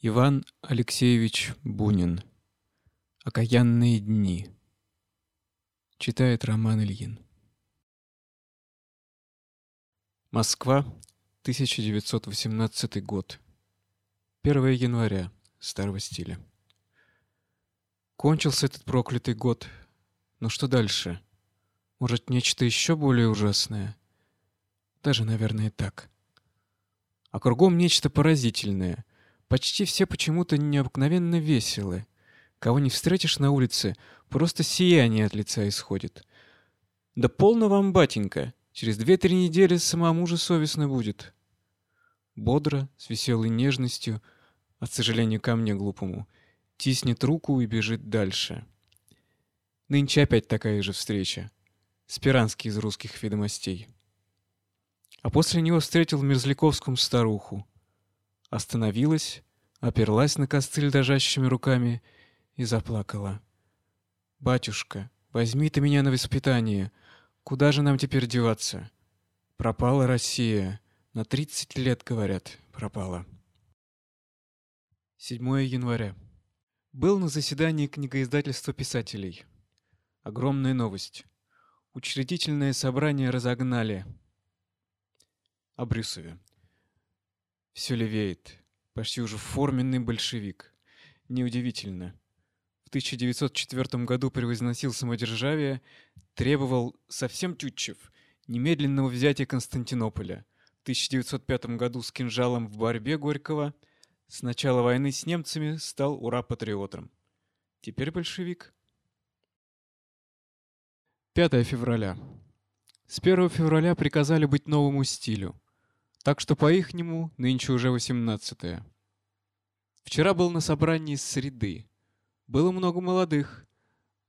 Иван Алексеевич Бунин. Окаянные дни. Читает Роман Ильин. Москва, 1918 год. 1 января старого стиля. Кончился этот проклятый год. Но что дальше? Может, нечто еще более ужасное? Даже, наверное, так. А кругом нечто поразительное. Почти все почему-то необыкновенно веселы. Кого не встретишь на улице, просто сияние от лица исходит. Да полно вам, батенька, через две-три недели самому же совестно будет. Бодро, с веселой нежностью, от сожалению ко мне глупому, тиснет руку и бежит дальше. Нынче опять такая же встреча. Спиранский из русских ведомостей. А после него встретил в Мерзляковском старуху. Остановилась, оперлась на костыль дрожащими руками и заплакала. «Батюшка, возьми ты меня на воспитание. Куда же нам теперь деваться? Пропала Россия. На тридцать лет, говорят, пропала». 7 января. Был на заседании книгоиздательства писателей. Огромная новость. Учредительное собрание разогнали. О. Все левеет. Почти уже форменный большевик. Неудивительно. В 1904 году превозносил самодержавие, требовал совсем Тютчев немедленного взятия Константинополя. В 1905 году с кинжалом в борьбе Горького с начала войны с немцами стал ура-патриотом. Теперь большевик. 5 февраля. С 1 февраля приказали быть новому стилю. Так что по-ихнему нынче уже 18 -е. Вчера был на собрании среды. Было много молодых.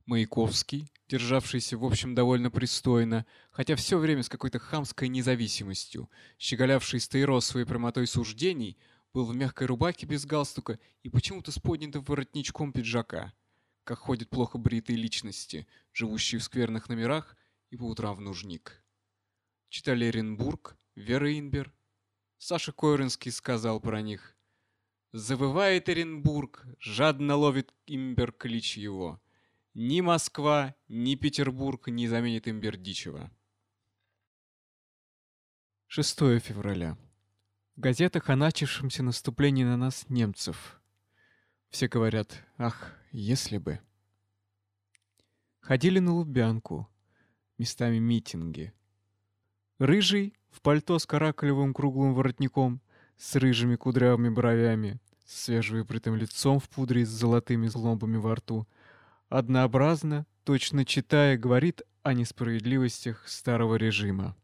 Маяковский, державшийся, в общем, довольно пристойно, хотя все время с какой-то хамской независимостью, щеголявший стаиросовой прямотой суждений, был в мягкой рубахе без галстука и почему-то с поднятым воротничком пиджака, как ходят плохо бритые личности, живущие в скверных номерах и по утрам в нужник. Читали Оренбург, Вера Инбер, Саша Койренский сказал про них. Завывает Оренбург, жадно ловит имбер клич его. Ни Москва, ни Петербург не заменит имбердичева. 6 февраля. В газетах о начавшемся наступлении на нас немцев. Все говорят, ах, если бы. Ходили на Лубянку, местами митинги. Рыжий в пальто с каракулевым круглым воротником, с рыжими кудрявыми бровями, с свежевыбритым лицом в пудре с золотыми зломбами во рту, однообразно, точно читая, говорит о несправедливостях старого режима.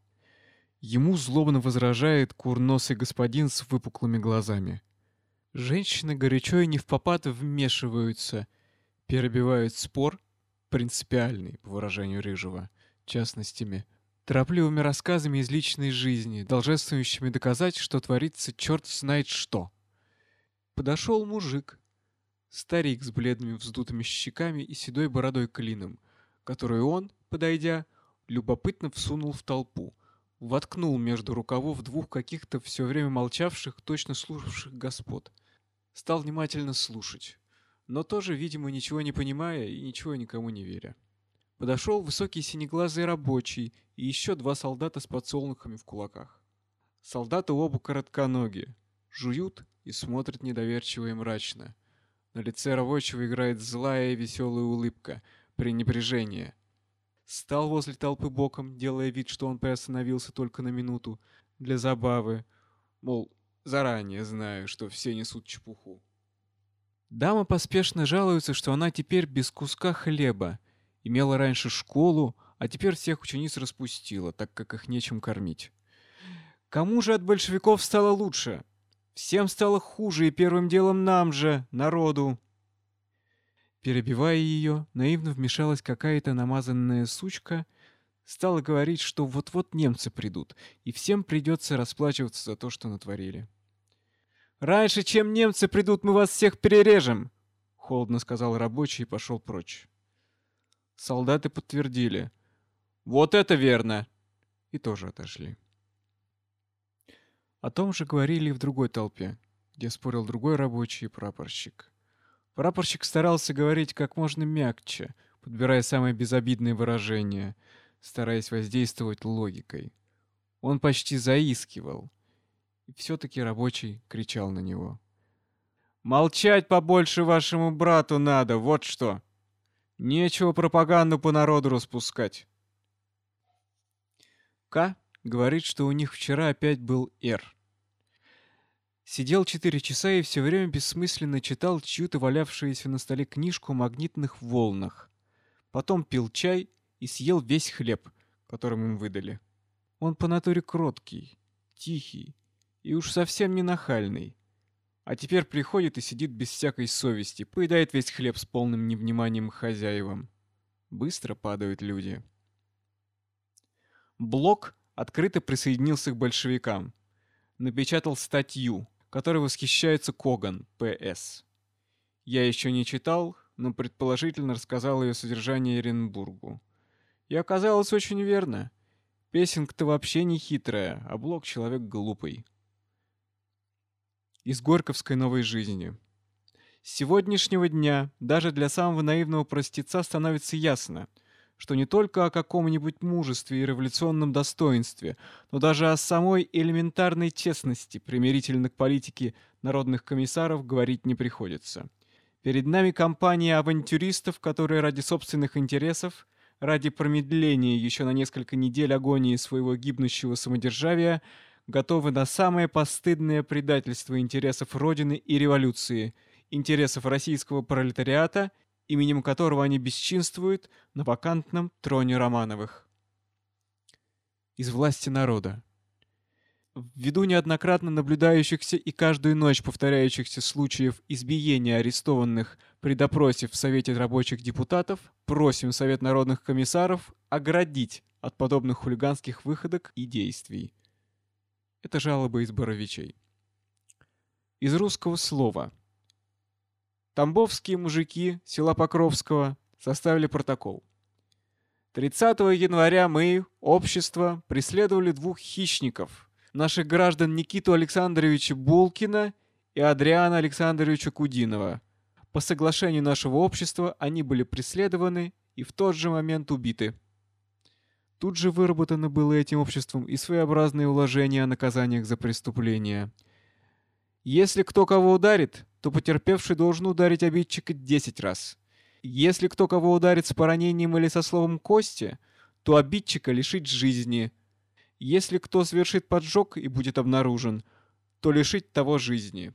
Ему злобно возражает курносый господин с выпуклыми глазами. Женщины горячо и не в попад вмешиваются, перебивают спор, принципиальный, по выражению Рыжего, частностями, торопливыми рассказами из личной жизни, долженствующими доказать, что творится черт знает что. Подошел мужик, старик с бледными вздутыми щеками и седой бородой клином, которую он, подойдя, любопытно всунул в толпу, воткнул между рукавов двух каких-то все время молчавших, точно слушавших господ. Стал внимательно слушать, но тоже, видимо, ничего не понимая и ничего никому не веря. Подошел высокий синеглазый рабочий и еще два солдата с подсолнухами в кулаках. Солдаты оба коротконогие, жуют и смотрят недоверчиво и мрачно. На лице рабочего играет злая и веселая улыбка, пренебрежение. Стал возле толпы боком, делая вид, что он приостановился только на минуту, для забавы, мол, заранее знаю, что все несут чепуху. Дама поспешно жалуется, что она теперь без куска хлеба, Имела раньше школу, а теперь всех учениц распустила, так как их нечем кормить. Кому же от большевиков стало лучше? Всем стало хуже, и первым делом нам же, народу. Перебивая ее, наивно вмешалась какая-то намазанная сучка, стала говорить, что вот-вот немцы придут, и всем придется расплачиваться за то, что натворили. «Раньше, чем немцы придут, мы вас всех перережем!» — холодно сказал рабочий и пошел прочь. Солдаты подтвердили. «Вот это верно!» И тоже отошли. О том же говорили и в другой толпе. где спорил другой рабочий и прапорщик. Прапорщик старался говорить как можно мягче, подбирая самые безобидные выражения, стараясь воздействовать логикой. Он почти заискивал. И все-таки рабочий кричал на него. «Молчать побольше вашему брату надо, вот что! Нечего пропаганду по народу распускать!» К говорит, что у них вчера опять был Р. Сидел четыре часа и все время бессмысленно читал чью-то валявшуюся на столе книжку о магнитных волнах. Потом пил чай и съел весь хлеб, которым им выдали. Он по натуре кроткий, тихий и уж совсем не нахальный. А теперь приходит и сидит без всякой совести, поедает весь хлеб с полным невниманием хозяевам. Быстро падают люди. Блок открыто присоединился к большевикам. Напечатал статью, которой восхищается Коган, П.С. Я еще не читал, но предположительно рассказал ее содержание Эренбургу. И оказалось очень верно. Песенка-то вообще не хитрая, а Блок человек глупый. Из Горьковской новой жизни. С сегодняшнего дня даже для самого наивного простеца становится ясно — что не только о каком-нибудь мужестве и революционном достоинстве, но даже о самой элементарной честности примирительно к политике народных комиссаров говорить не приходится. Перед нами компания авантюристов, которые ради собственных интересов, ради промедления еще на несколько недель агонии своего гибнущего самодержавия, готовы на самое постыдное предательство интересов Родины и революции, интересов российского пролетариата – именем которого они бесчинствуют на вакантном троне Романовых. Из власти народа. Ввиду неоднократно наблюдающихся и каждую ночь повторяющихся случаев избиения арестованных при допросе в Совете рабочих депутатов, просим Совет народных комиссаров оградить от подобных хулиганских выходок и действий. Это жалоба из Боровичей. Из русского слова – Тамбовские мужики села Покровского составили протокол. 30 января мы, общество, преследовали двух хищников, наших граждан Никиту Александровича Булкина и Адриана Александровича Кудинова. По соглашению нашего общества они были преследованы и в тот же момент убиты. Тут же выработано было этим обществом и своеобразное уложение о наказаниях за преступления. Если кто кого ударит, то потерпевший должен ударить обидчика 10 раз. Если кто кого ударит с поранением или со словом «кости», то обидчика лишить жизни. Если кто совершит поджог и будет обнаружен, то лишить того жизни.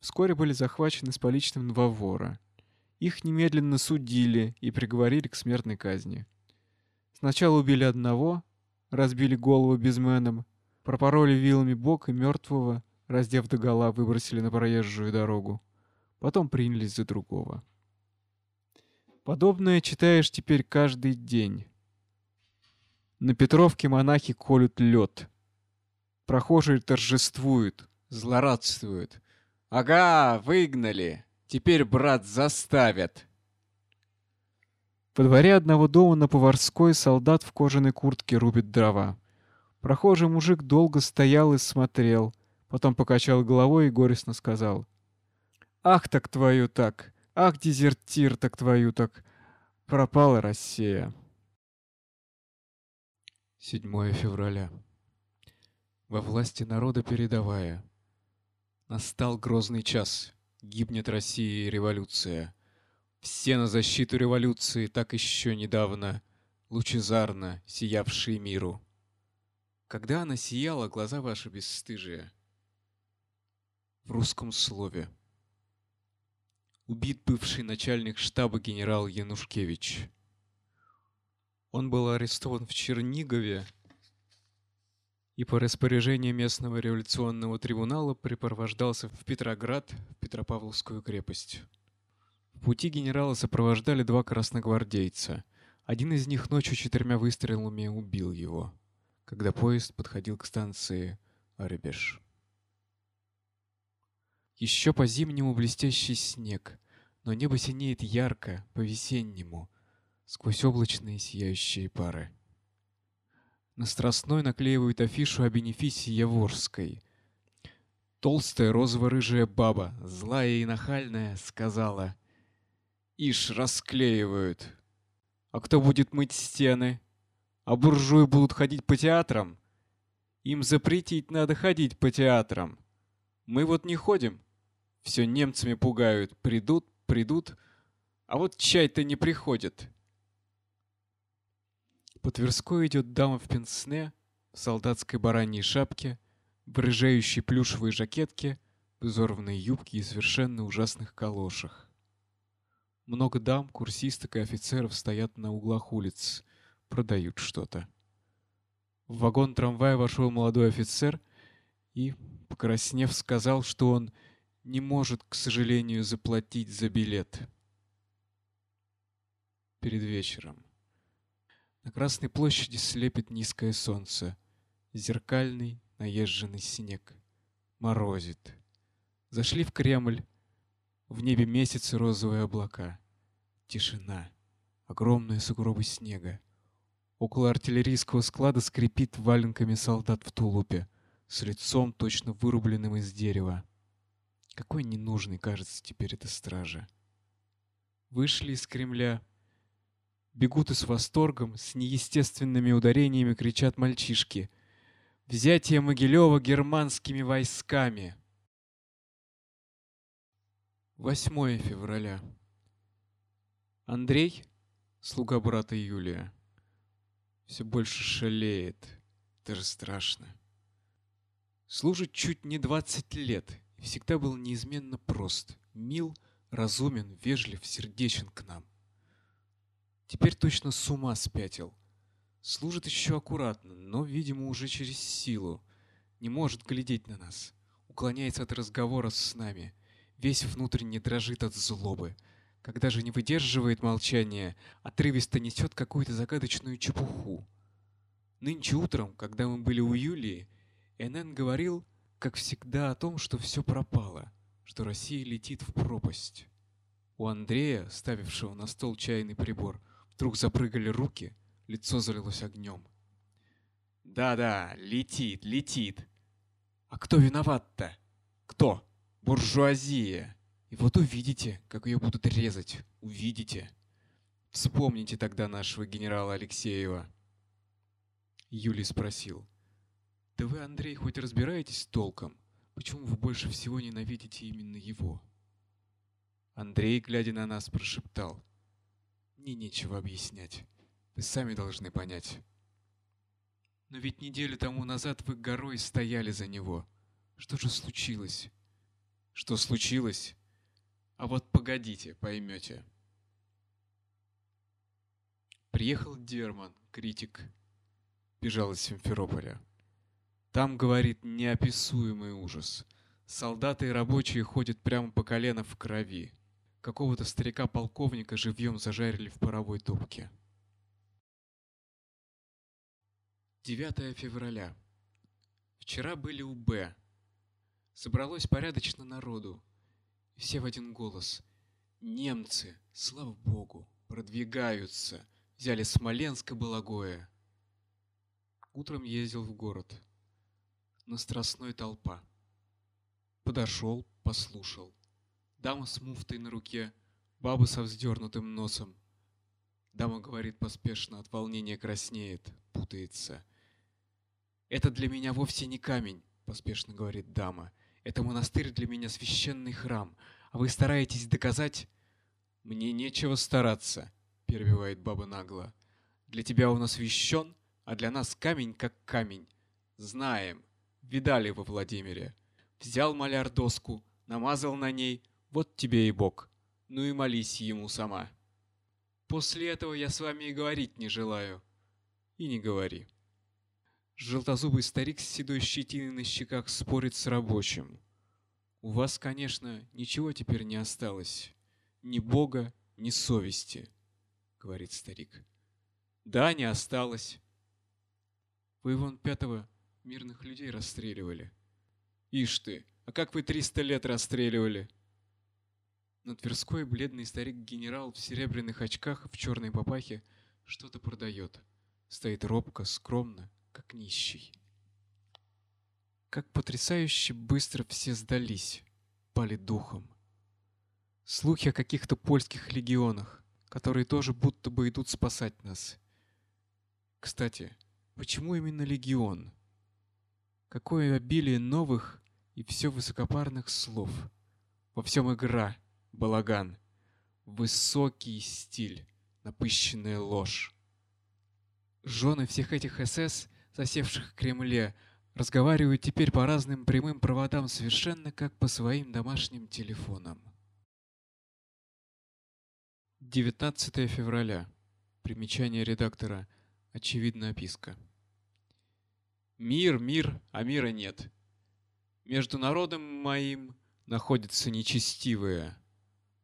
Вскоре были захвачены с поличным два вора. Их немедленно судили и приговорили к смертной казни. Сначала убили одного, разбили голову безменом, пропороли вилами бок и мертвого, раздев догола, выбросили на проезжую дорогу. Потом принялись за другого. Подобное читаешь теперь каждый день. На Петровке монахи колют лед. Прохожие торжествуют, злорадствуют. «Ага, выгнали! Теперь, брат, заставят!» По дворе одного дома на Поварской солдат в кожаной куртке рубит дрова. Прохожий мужик долго стоял и смотрел, Потом покачал головой и горестно сказал. «Ах так твою так! Ах, дезертир так твою так! Пропала Россия!» 7 февраля. Во власти народа передовая. Настал грозный час. Гибнет Россия и революция. Все на защиту революции так еще недавно, лучезарно сиявшие миру. Когда она сияла, глаза ваши бесстыжие — в русском слове. Убит бывший начальник штаба генерал Янушкевич. Он был арестован в Чернигове и по распоряжению местного революционного трибунала припровождался в Петроград, в Петропавловскую крепость. В пути генерала сопровождали два красногвардейца. Один из них ночью четырьмя выстрелами убил его, когда поезд подходил к станции Аребеш. Еще по-зимнему блестящий снег, но небо синеет ярко, по-весеннему, сквозь облачные сияющие пары. На Страстной наклеивают афишу о бенефисе Яворской. Толстая розово-рыжая баба, злая и нахальная, сказала. «Ишь, расклеивают. А кто будет мыть стены? А буржуи будут ходить по театрам? Им запретить надо ходить по театрам. Мы вот не ходим. Все немцами пугают. Придут, придут. А вот чай-то не приходит». По Тверской идет дама в пенсне, в солдатской бараньей шапке, в рыжеющей плюшевой жакетке, в изорванной юбке и совершенно ужасных калошах. Много дам, курсисток и офицеров стоят на углах улиц, продают что-то. В вагон трамвая вошел молодой офицер и, покраснев, сказал, что он не может, к сожалению, заплатить за билет. Перед вечером. На Красной площади слепит низкое солнце. Зеркальный, наезженный снег. Морозит. Зашли в Кремль. В небе месяцы розовые облака. Тишина. Огромные сугробы снега. Около артиллерийского склада скрипит валенками солдат в тулупе, с лицом точно вырубленным из дерева. Какой ненужный кажется теперь эта стража. Вышли из Кремля, бегут и с восторгом, с неестественными ударениями кричат мальчишки. «Взятие Могилева германскими войсками!» 8 февраля. Андрей, слуга брата Юлия, все больше шалеет. Даже страшно. Служит чуть не 20 лет всегда был неизменно прост, мил, разумен, вежлив, сердечен к нам. Теперь точно с ума спятил. Служит еще аккуратно, но, видимо, уже через силу. Не может глядеть на нас. Уклоняется от разговора с нами. Весь внутренне дрожит от злобы. Когда же не выдерживает молчания, отрывисто несет какую-то загадочную чепуху. Нынче утром, когда мы были у Юлии, Энн говорил, как всегда, о том, что все пропало, что Россия летит в пропасть. У Андрея, ставившего на стол чайный прибор, Вдруг запрыгали руки, лицо залилось огнем. «Да-да, летит, летит. А кто виноват-то? Кто? Буржуазия. И вот увидите, как ее будут резать. Увидите. Вспомните тогда нашего генерала Алексеева». Юлий спросил. «Да вы, Андрей, хоть разбираетесь толком? Почему вы больше всего ненавидите именно его?» Андрей, глядя на нас, прошептал. Мне нечего объяснять. Вы сами должны понять. Но ведь неделю тому назад вы горой стояли за него. Что же случилось? Что случилось? А вот погодите, поймете. Приехал Дерман, критик. Бежал из Симферополя. Там, говорит, неописуемый ужас. Солдаты и рабочие ходят прямо по колено в крови. Какого-то старика-полковника живьем зажарили в паровой топке. 9 февраля. Вчера были у Б. Собралось порядочно народу. Все в один голос. Немцы, слава богу, продвигаются. Взяли Смоленск и Балагое. Утром ездил в город. На Страстной толпа. Подошел, послушал. Дама с муфтой на руке, баба со вздернутым носом. Дама говорит поспешно, от волнения краснеет, путается. «Это для меня вовсе не камень», — поспешно говорит дама. «Это монастырь для меня священный храм, а вы стараетесь доказать...» «Мне нечего стараться», — перебивает баба нагло. «Для тебя он освящен, а для нас камень как камень. Знаем, видали во Владимире. Взял маляр доску, намазал на ней, вот тебе и Бог. Ну и молись ему сама. После этого я с вами и говорить не желаю. И не говори. Желтозубый старик с седой щетиной на щеках спорит с рабочим. У вас, конечно, ничего теперь не осталось. Ни Бога, ни совести, говорит старик. Да, не осталось. Вы вон пятого мирных людей расстреливали. Ишь ты, а как вы триста лет расстреливали? На Тверской бледный старик-генерал в серебряных очках в черной папахе что-то продает. Стоит робко, скромно, как нищий. Как потрясающе быстро все сдались, пали духом. Слухи о каких-то польских легионах, которые тоже будто бы идут спасать нас. Кстати, почему именно легион? Какое обилие новых и все высокопарных слов. Во всем игра, балаган, высокий стиль, напыщенная ложь. Жены всех этих СС, засевших в Кремле, разговаривают теперь по разным прямым проводам совершенно как по своим домашним телефонам. 19 февраля. Примечание редактора. Очевидная описка. Мир, мир, а мира нет. Между народом моим находятся нечестивые.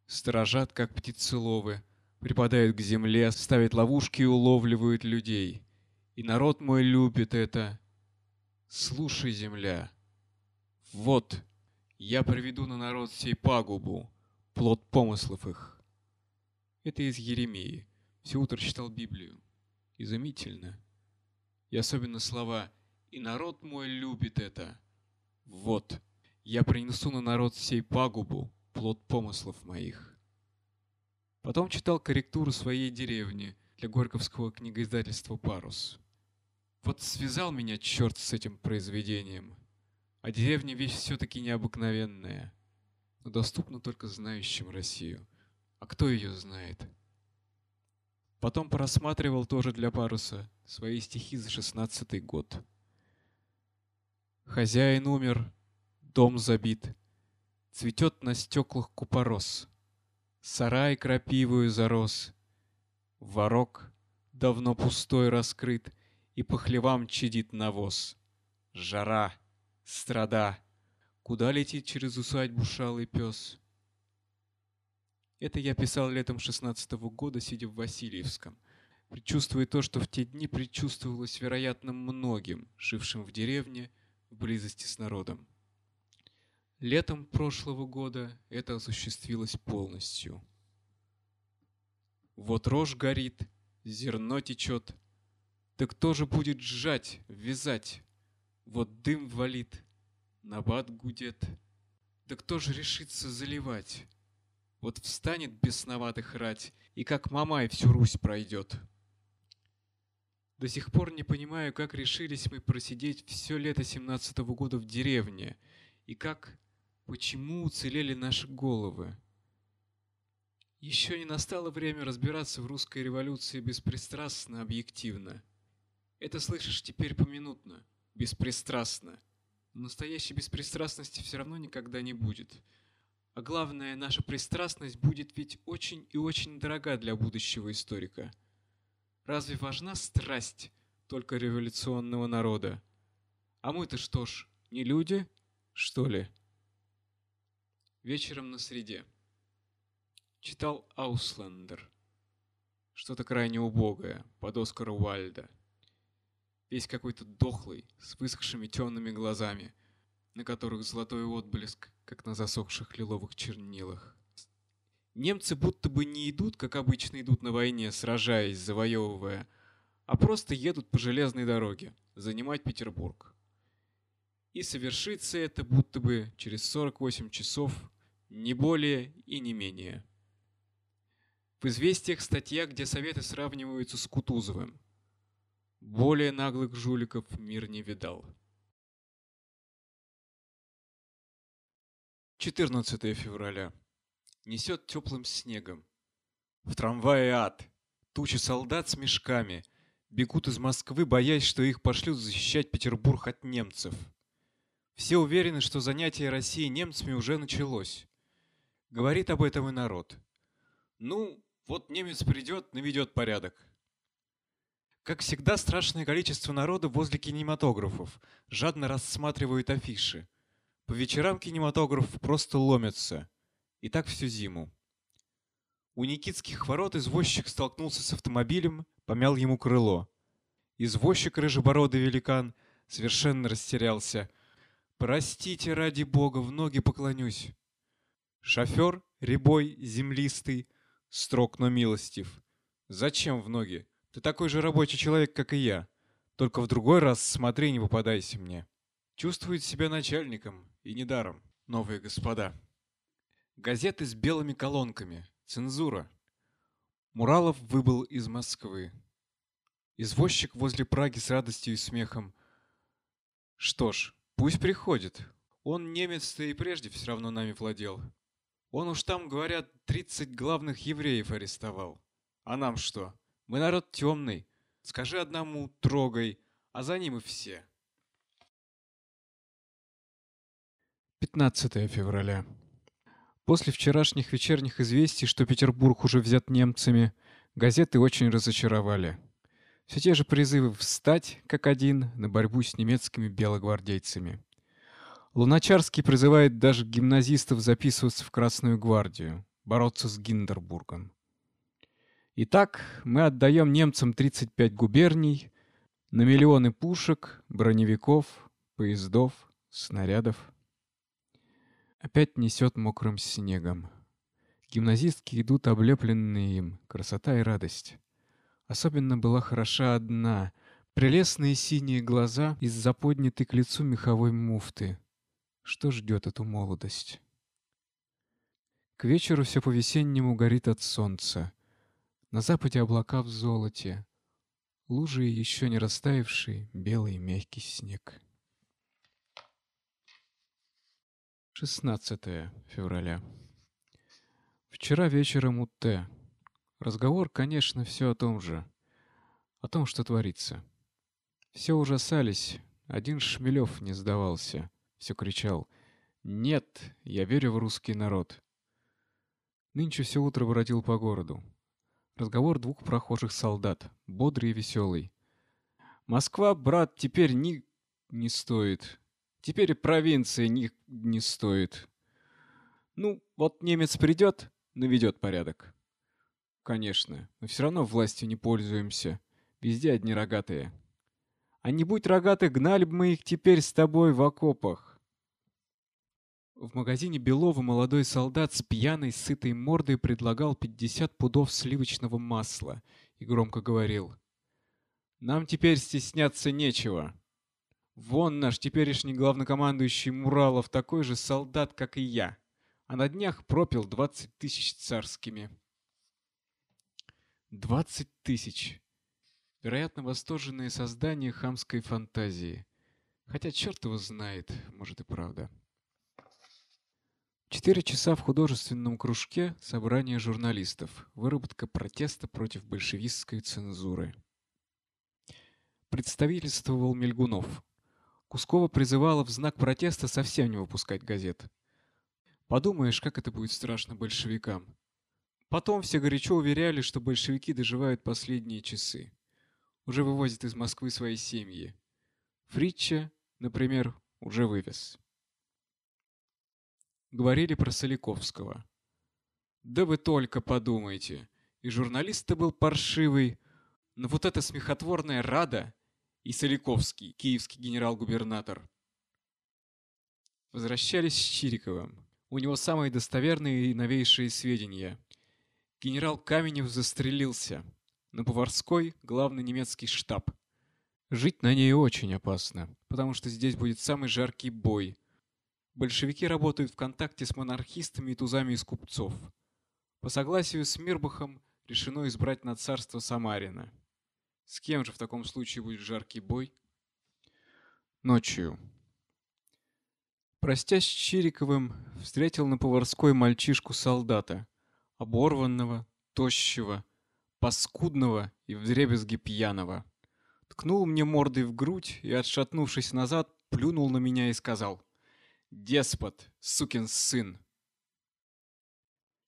Сторожат, как птицеловы, припадают к земле, ставят ловушки и уловливают людей. И народ мой любит это. Слушай, земля. Вот, я приведу на народ сей пагубу, плод помыслов их. Это из Еремии. Все утро читал Библию. Изумительно. И особенно слова «И народ мой любит это». Вот, я принесу на народ сей пагубу, плод помыслов моих. Потом читал корректуру своей деревни для Горьковского книгоиздательства «Парус». Вот связал меня черт с этим произведением. А деревня вещь все-таки необыкновенная, но доступна только знающим Россию. А кто ее знает? Потом просматривал тоже для паруса свои стихи за шестнадцатый год. Хозяин умер, дом забит, Цветет на стеклах купорос, Сарай крапивою зарос, Ворок давно пустой раскрыт, И по хлевам чадит навоз. Жара, страда, Куда летит через усадьбу шалый пес? Это я писал летом шестнадцатого года, сидя в Васильевском, предчувствуя то, что в те дни предчувствовалось, вероятно, многим, жившим в деревне, в близости с народом. Летом прошлого года это осуществилось полностью. Вот рожь горит, зерно течет. Да кто же будет сжать, вязать? Вот дым валит, набат гудет. Да кто же решится заливать? Вот встанет бесноватых рать, и как Мамай всю Русь пройдет. До сих пор не понимаю, как решились мы просидеть все лето семнадцатого года в деревне, и как, почему уцелели наши головы. Еще не настало время разбираться в русской революции беспристрастно, объективно. Это слышишь теперь поминутно, беспристрастно. Но настоящей беспристрастности все равно никогда не будет. А главное, наша пристрастность будет ведь очень и очень дорога для будущего историка. Разве важна страсть только революционного народа? А мы-то что ж, не люди, что ли? Вечером на среде. Читал Ауслендер. Что-то крайне убогое, под Оскара Уальда. Весь какой-то дохлый, с высохшими темными глазами, на которых золотой отблеск как на засохших лиловых чернилах. Немцы будто бы не идут, как обычно идут на войне, сражаясь, завоевывая, а просто едут по железной дороге, занимать Петербург. И совершится это будто бы через 48 часов, не более и не менее. В известиях статья, где советы сравниваются с Кутузовым. Более наглых жуликов мир не видал. 14 февраля. Несет теплым снегом. В трамвае ад. Тучи солдат с мешками. Бегут из Москвы, боясь, что их пошлют защищать Петербург от немцев. Все уверены, что занятие России немцами уже началось. Говорит об этом и народ. Ну, вот немец придет, наведет порядок. Как всегда, страшное количество народа возле кинематографов жадно рассматривают афиши. По вечерам кинематограф просто ломится. И так всю зиму. У Никитских ворот извозчик столкнулся с автомобилем, помял ему крыло. Извозчик, рыжебородый великан, совершенно растерялся. «Простите, ради бога, в ноги поклонюсь». Шофер, рябой, землистый, строг, но милостив. «Зачем в ноги? Ты такой же рабочий человек, как и я. Только в другой раз смотри, не попадайся мне». Чувствует себя начальником, и недаром, новые господа. Газеты с белыми колонками, цензура. Муралов выбыл из Москвы. Извозчик возле Праги с радостью и смехом. Что ж, пусть приходит. Он немец-то и прежде все равно нами владел. Он уж там, говорят, 30 главных евреев арестовал. А нам что? Мы народ темный. Скажи одному «трогай», а за ним и все. 15 февраля. После вчерашних вечерних известий, что Петербург уже взят немцами, газеты очень разочаровали. Все те же призывы встать, как один, на борьбу с немецкими белогвардейцами. Луначарский призывает даже гимназистов записываться в Красную гвардию, бороться с Гиндербургом. Итак, мы отдаем немцам 35 губерний, на миллионы пушек, броневиков, поездов, снарядов. Опять несет мокрым снегом. Гимназистки идут облепленные им, красота и радость. Особенно была хороша одна, прелестные синие глаза из-за поднятой к лицу меховой муфты. Что ждет эту молодость? К вечеру все по-весеннему горит от солнца. На западе облака в золоте. Лужи еще не растаявший белый мягкий снег. 16 февраля. Вчера вечером у Т. Разговор, конечно, все о том же. О том, что творится. Все ужасались. Один Шмелев не сдавался. Все кричал. «Нет, я верю в русский народ». Нынче все утро бродил по городу. Разговор двух прохожих солдат, бодрый и веселый. «Москва, брат, теперь ни... не стоит. Теперь и провинция не, не стоит. Ну, вот немец придет, наведет порядок. Конечно, но все равно властью не пользуемся. Везде одни рогатые. А не будь рогатых, гнали бы мы их теперь с тобой в окопах. В магазине Белова молодой солдат с пьяной, сытой мордой предлагал 50 пудов сливочного масла и громко говорил. «Нам теперь стесняться нечего. Вон наш теперешний главнокомандующий Муралов такой же солдат, как и я, а на днях пропил двадцать тысяч царскими. Двадцать тысяч. Вероятно, восторженное создание хамской фантазии. Хотя черт его знает, может и правда. Четыре часа в художественном кружке собрание журналистов. Выработка протеста против большевистской цензуры. Представительствовал Мельгунов. Кускова призывала в знак протеста совсем не выпускать газет. Подумаешь, как это будет страшно большевикам. Потом все горячо уверяли, что большевики доживают последние часы. Уже вывозят из Москвы свои семьи. Фритча, например, уже вывез. Говорили про Соликовского. Да вы только подумайте. И журналист-то был паршивый, но вот эта смехотворная Рада и Соликовский, киевский генерал-губернатор. Возвращались с Чириковым. У него самые достоверные и новейшие сведения. Генерал Каменев застрелился. На Поварской — главный немецкий штаб. Жить на ней очень опасно, потому что здесь будет самый жаркий бой. Большевики работают в контакте с монархистами и тузами из купцов. По согласию с Мирбахом решено избрать на царство Самарина. С кем же в таком случае будет жаркий бой? Ночью. Простясь с Чириковым, встретил на Поварской мальчишку-солдата, оборванного, тощего, паскудного и вдребезги пьяного. Ткнул мне мордой в грудь и, отшатнувшись назад, плюнул на меня и сказал «Деспот, сукин сын!»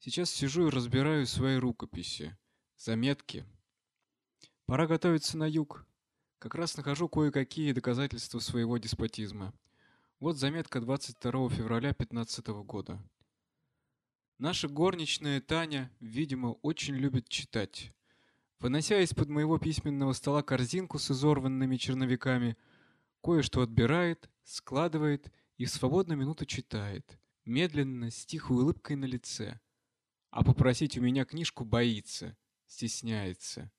Сейчас сижу и разбираю свои рукописи, заметки, Пора готовиться на юг. Как раз нахожу кое-какие доказательства своего деспотизма. Вот заметка 22 февраля 15 года. Наша горничная Таня, видимо, очень любит читать. Вынося из-под моего письменного стола корзинку с изорванными черновиками, кое-что отбирает, складывает и в свободную минуту читает, медленно, с тихой улыбкой на лице. А попросить у меня книжку боится, стесняется.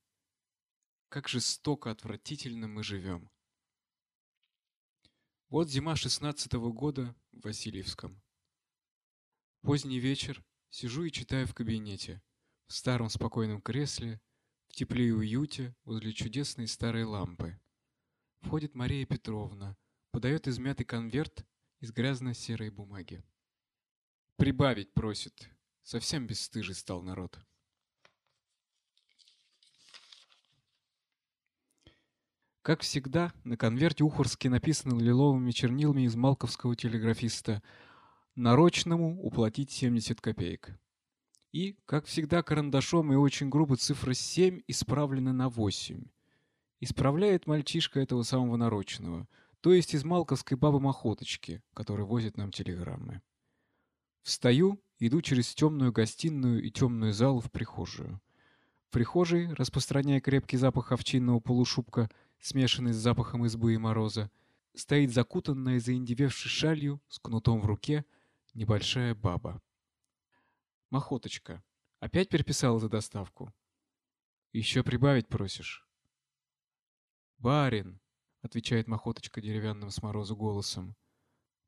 Как жестоко, отвратительно мы живем. Вот зима шестнадцатого года в Васильевском. Поздний вечер, сижу и читаю в кабинете, в старом спокойном кресле, в тепле и уюте возле чудесной старой лампы. Входит Мария Петровна, подает измятый конверт из грязно-серой бумаги. Прибавить просит. Совсем бесстыжий стал народ. Как всегда, на конверте Ухорски написано лиловыми чернилами из малковского телеграфиста «Нарочному уплатить 70 копеек». И, как всегда, карандашом и очень грубо цифра 7 исправлена на 8. Исправляет мальчишка этого самого нарочного, то есть из малковской бабы-мохоточки, которая возит нам телеграммы. Встаю, иду через темную гостиную и темную залу в прихожую. В прихожей, распространяя крепкий запах овчинного полушубка, смешанный с запахом избы и мороза, стоит закутанная заиндевевшей шалью с кнутом в руке небольшая баба. Махоточка, опять переписала за доставку? Еще прибавить просишь? Барин, отвечает Махоточка деревянным с морозу голосом.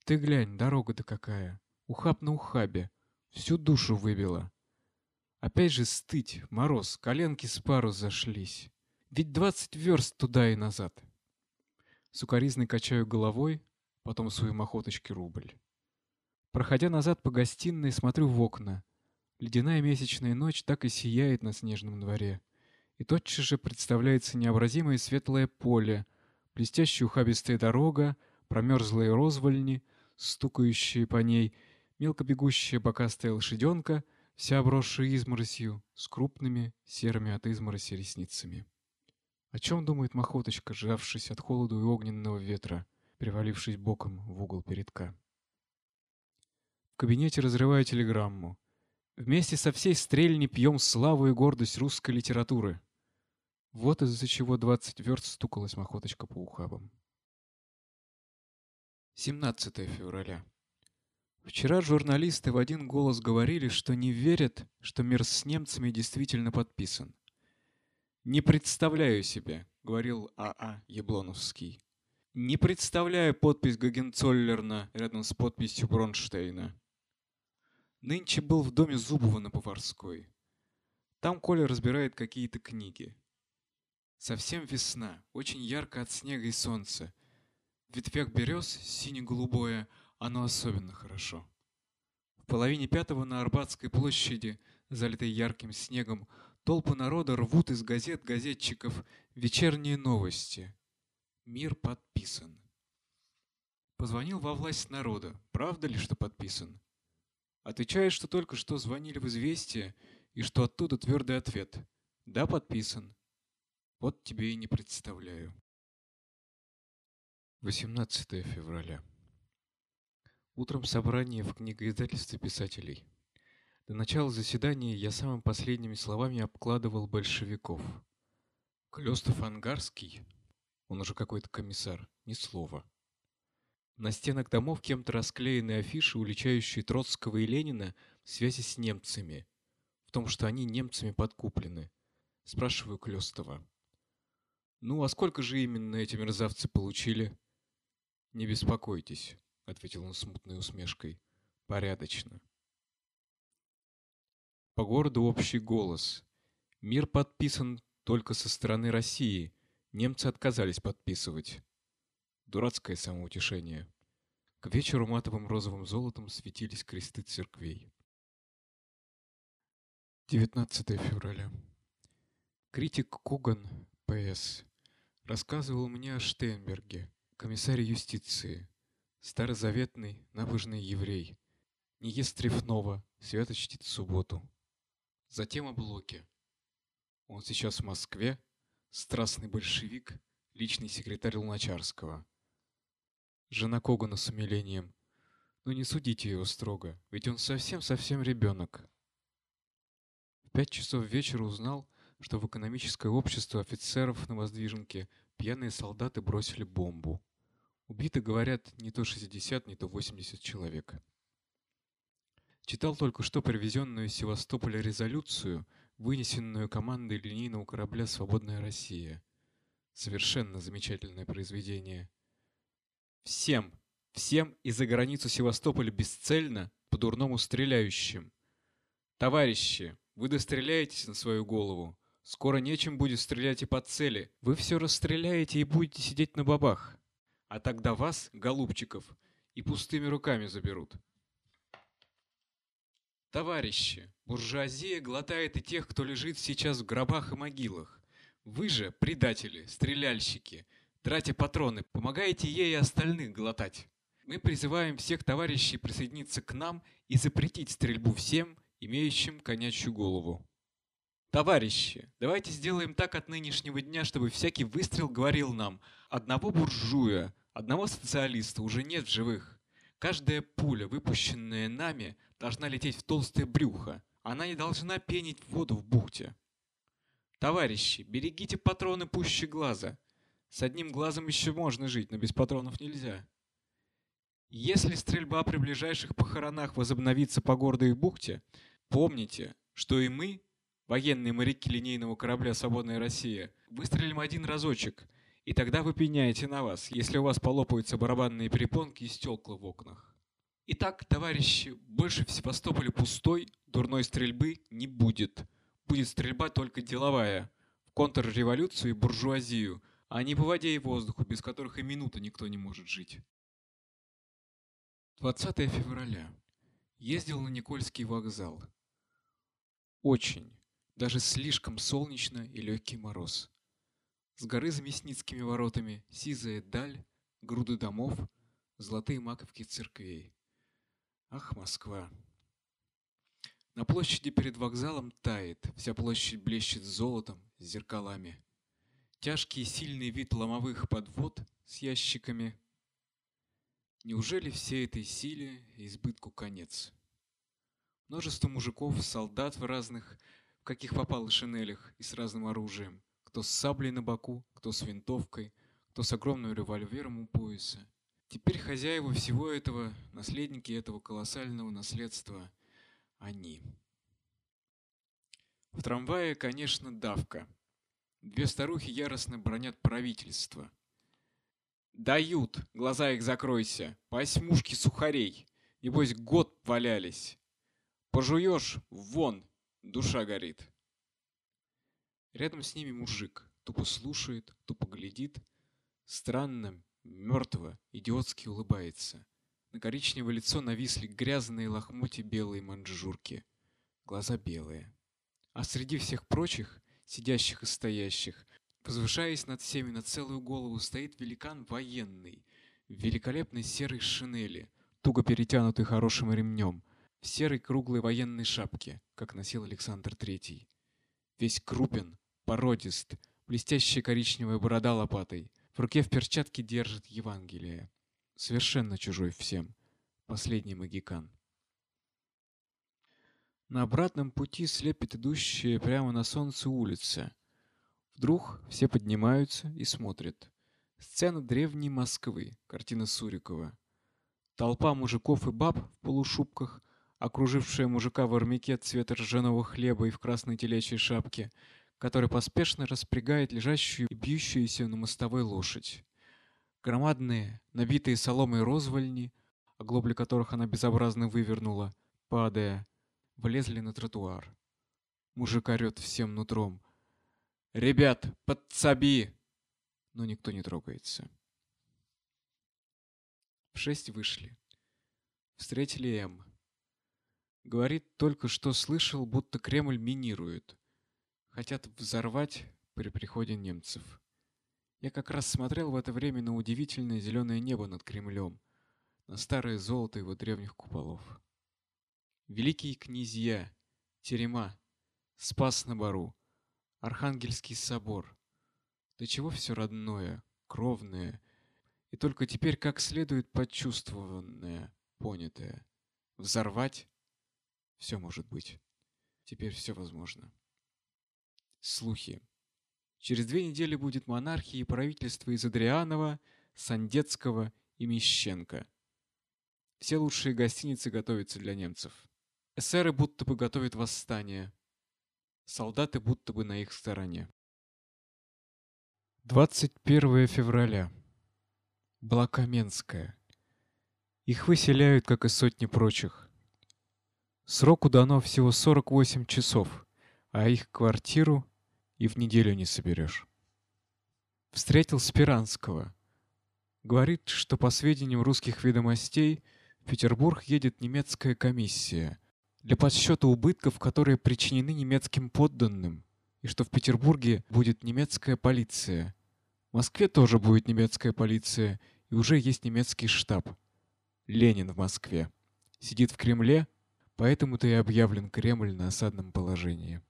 Ты глянь, дорога-то какая, ухаб на ухабе, всю душу выбила. Опять же стыть, мороз, коленки с пару зашлись. Ведь двадцать верст туда и назад. Сукаризный качаю головой, потом своим охоточке рубль. Проходя назад по гостиной, смотрю в окна. Ледяная месячная ночь так и сияет на снежном дворе. И тотчас же представляется необразимое светлое поле, блестящая ухабистая дорога, промерзлые розвольни, стукающие по ней, мелко бегущая бокастая лошаденка, вся обросшая изморосью, с крупными серыми от измороси ресницами. О чем думает Махоточка, сжавшись от холода и огненного ветра, привалившись боком в угол передка? В кабинете разрываю телеграмму. Вместе со всей стрельни пьем славу и гордость русской литературы. Вот из-за чего двадцать верст стукалась Махоточка по ухабам. 17 февраля. Вчера журналисты в один голос говорили, что не верят, что мир с немцами действительно подписан. «Не представляю себе», — говорил А.А. А Яблоновский. «Не представляю подпись Гагенцоллерна рядом с подписью Бронштейна». Нынче был в доме Зубова на Поварской. Там Коля разбирает какие-то книги. Совсем весна, очень ярко от снега и солнца. В ветвях берез сине-голубое, оно особенно хорошо. В половине пятого на Арбатской площади, залитой ярким снегом, Толпы народа рвут из газет газетчиков вечерние новости. Мир подписан. Позвонил во власть народа. Правда ли, что подписан? Отвечает, что только что звонили в «Известия» и что оттуда твердый ответ. Да, подписан. Вот тебе и не представляю. 18 февраля. Утром собрание в книгоиздательстве писателей. До начала заседания я самыми последними словами обкладывал большевиков. Клёстов Ангарский, он уже какой-то комиссар, ни слова. На стенах домов кем-то расклеены афиши, уличающие Троцкого и Ленина в связи с немцами, в том, что они немцами подкуплены. Спрашиваю Клёстова. «Ну, а сколько же именно эти мерзавцы получили?» «Не беспокойтесь», — ответил он смутной усмешкой. «Порядочно». По городу общий голос. Мир подписан только со стороны России. Немцы отказались подписывать. Дурацкое самоутешение. К вечеру матовым розовым золотом светились кресты церквей. 19 февраля. Критик Коган, П.С., рассказывал мне о Штейнберге, комиссаре юстиции, старозаветный, набожный еврей, не ест трефного, свято чтит субботу. Затем о Блоке. Он сейчас в Москве, страстный большевик, личный секретарь Луначарского. Жена Когана с умилением. Но не судите его строго, ведь он совсем-совсем ребенок. В пять часов вечера узнал, что в экономическое общество офицеров на воздвиженке пьяные солдаты бросили бомбу. Убито, говорят, не то 60, не то 80 человек. Читал только что привезенную из Севастополя резолюцию, вынесенную командой линейного корабля «Свободная Россия». Совершенно замечательное произведение. Всем, всем и за границу Севастополя бесцельно, по-дурному стреляющим. Товарищи, вы достреляетесь на свою голову. Скоро нечем будет стрелять и по цели. Вы все расстреляете и будете сидеть на бабах. А тогда вас, голубчиков, и пустыми руками заберут. Товарищи, буржуазия глотает и тех, кто лежит сейчас в гробах и могилах. Вы же, предатели, стреляльщики, тратя патроны, помогаете ей и остальных глотать. Мы призываем всех товарищей присоединиться к нам и запретить стрельбу всем, имеющим конячью голову. Товарищи, давайте сделаем так от нынешнего дня, чтобы всякий выстрел говорил нам, одного буржуя, одного социалиста уже нет в живых. Каждая пуля, выпущенная нами, должна лететь в толстое брюхо. Она не должна пенить воду в бухте. Товарищи, берегите патроны пуще глаза. С одним глазом еще можно жить, но без патронов нельзя. Если стрельба при ближайших похоронах возобновится по городу и бухте, помните, что и мы, военные моряки линейного корабля «Свободная Россия», выстрелим один разочек, и тогда вы пеняете на вас, если у вас полопаются барабанные перепонки и стекла в окнах. Итак, товарищи, больше в Севастополе пустой, дурной стрельбы не будет. Будет стрельба только деловая, в контрреволюцию и буржуазию, а не по воде и воздуху, без которых и минуты никто не может жить. 20 февраля. Ездил на Никольский вокзал. Очень, даже слишком солнечно и легкий мороз. С горы за Мясницкими воротами сизая даль, груды домов, золотые маковки церквей. Ах, Москва! На площади перед вокзалом тает, вся площадь блещет золотом, с зеркалами. Тяжкий и сильный вид ломовых подвод с ящиками — Неужели всей этой силе и избытку конец? Множество мужиков, солдат в разных, в каких попало шинелях и с разным оружием. Кто с саблей на боку, кто с винтовкой, кто с огромным револьвером у пояса. Теперь хозяева всего этого, наследники этого колоссального наследства, они. В трамвае, конечно, давка. Две старухи яростно бронят правительство – Дают, глаза их закройся, по осьмушке сухарей. Небось, год валялись. Пожуешь — вон, душа горит. Рядом с ними мужик, тупо слушает, тупо глядит. Странно, мертво, идиотски улыбается. На коричневое лицо нависли грязные лохмотья белой манжурки. Глаза белые. А среди всех прочих, сидящих и стоящих, Возвышаясь над всеми на целую голову, стоит великан военный, в великолепной серой шинели, туго перетянутой хорошим ремнем, в серой круглой военной шапке, как носил Александр Третий. Весь крупен, породист, блестящая коричневая борода лопатой, в руке в перчатке держит Евангелие. Совершенно чужой всем, последний магикан. На обратном пути слепит идущая прямо на солнце улица. Вдруг все поднимаются и смотрят. Сцена древней Москвы, картина Сурикова. Толпа мужиков и баб в полушубках, окружившая мужика в армяке цвета ржаного хлеба и в красной телячьей шапке, который поспешно распрягает лежащую и бьющуюся на мостовой лошадь. Громадные, набитые соломой розвольни, оглобли которых она безобразно вывернула, падая, влезли на тротуар. Мужик орёт всем нутром. «Ребят, подсоби!» Но никто не трогается. В шесть вышли. Встретили М. Говорит, только что слышал, будто Кремль минируют. Хотят взорвать при приходе немцев. Я как раз смотрел в это время на удивительное зеленое небо над Кремлем, на старое золото его древних куполов. Великие князья, терема, спас на бару, Архангельский собор. До чего все родное, кровное, и только теперь как следует почувствованное, понятое. Взорвать? Все может быть. Теперь все возможно. Слухи. Через две недели будет монархия и правительство из Адрианова, Сандецкого и Мещенко. Все лучшие гостиницы готовятся для немцев. Эсеры будто бы готовят восстание. Солдаты будто бы на их стороне. 21 февраля. была Каменская. Их выселяют, как и сотни прочих. Сроку дано всего 48 часов, а их квартиру и в неделю не соберешь. Встретил Спиранского. Говорит, что по сведениям русских ведомостей в Петербург едет немецкая комиссия для подсчета убытков, которые причинены немецким подданным, и что в Петербурге будет немецкая полиция. В Москве тоже будет немецкая полиция, и уже есть немецкий штаб. Ленин в Москве. Сидит в Кремле, поэтому-то и объявлен Кремль на осадном положении.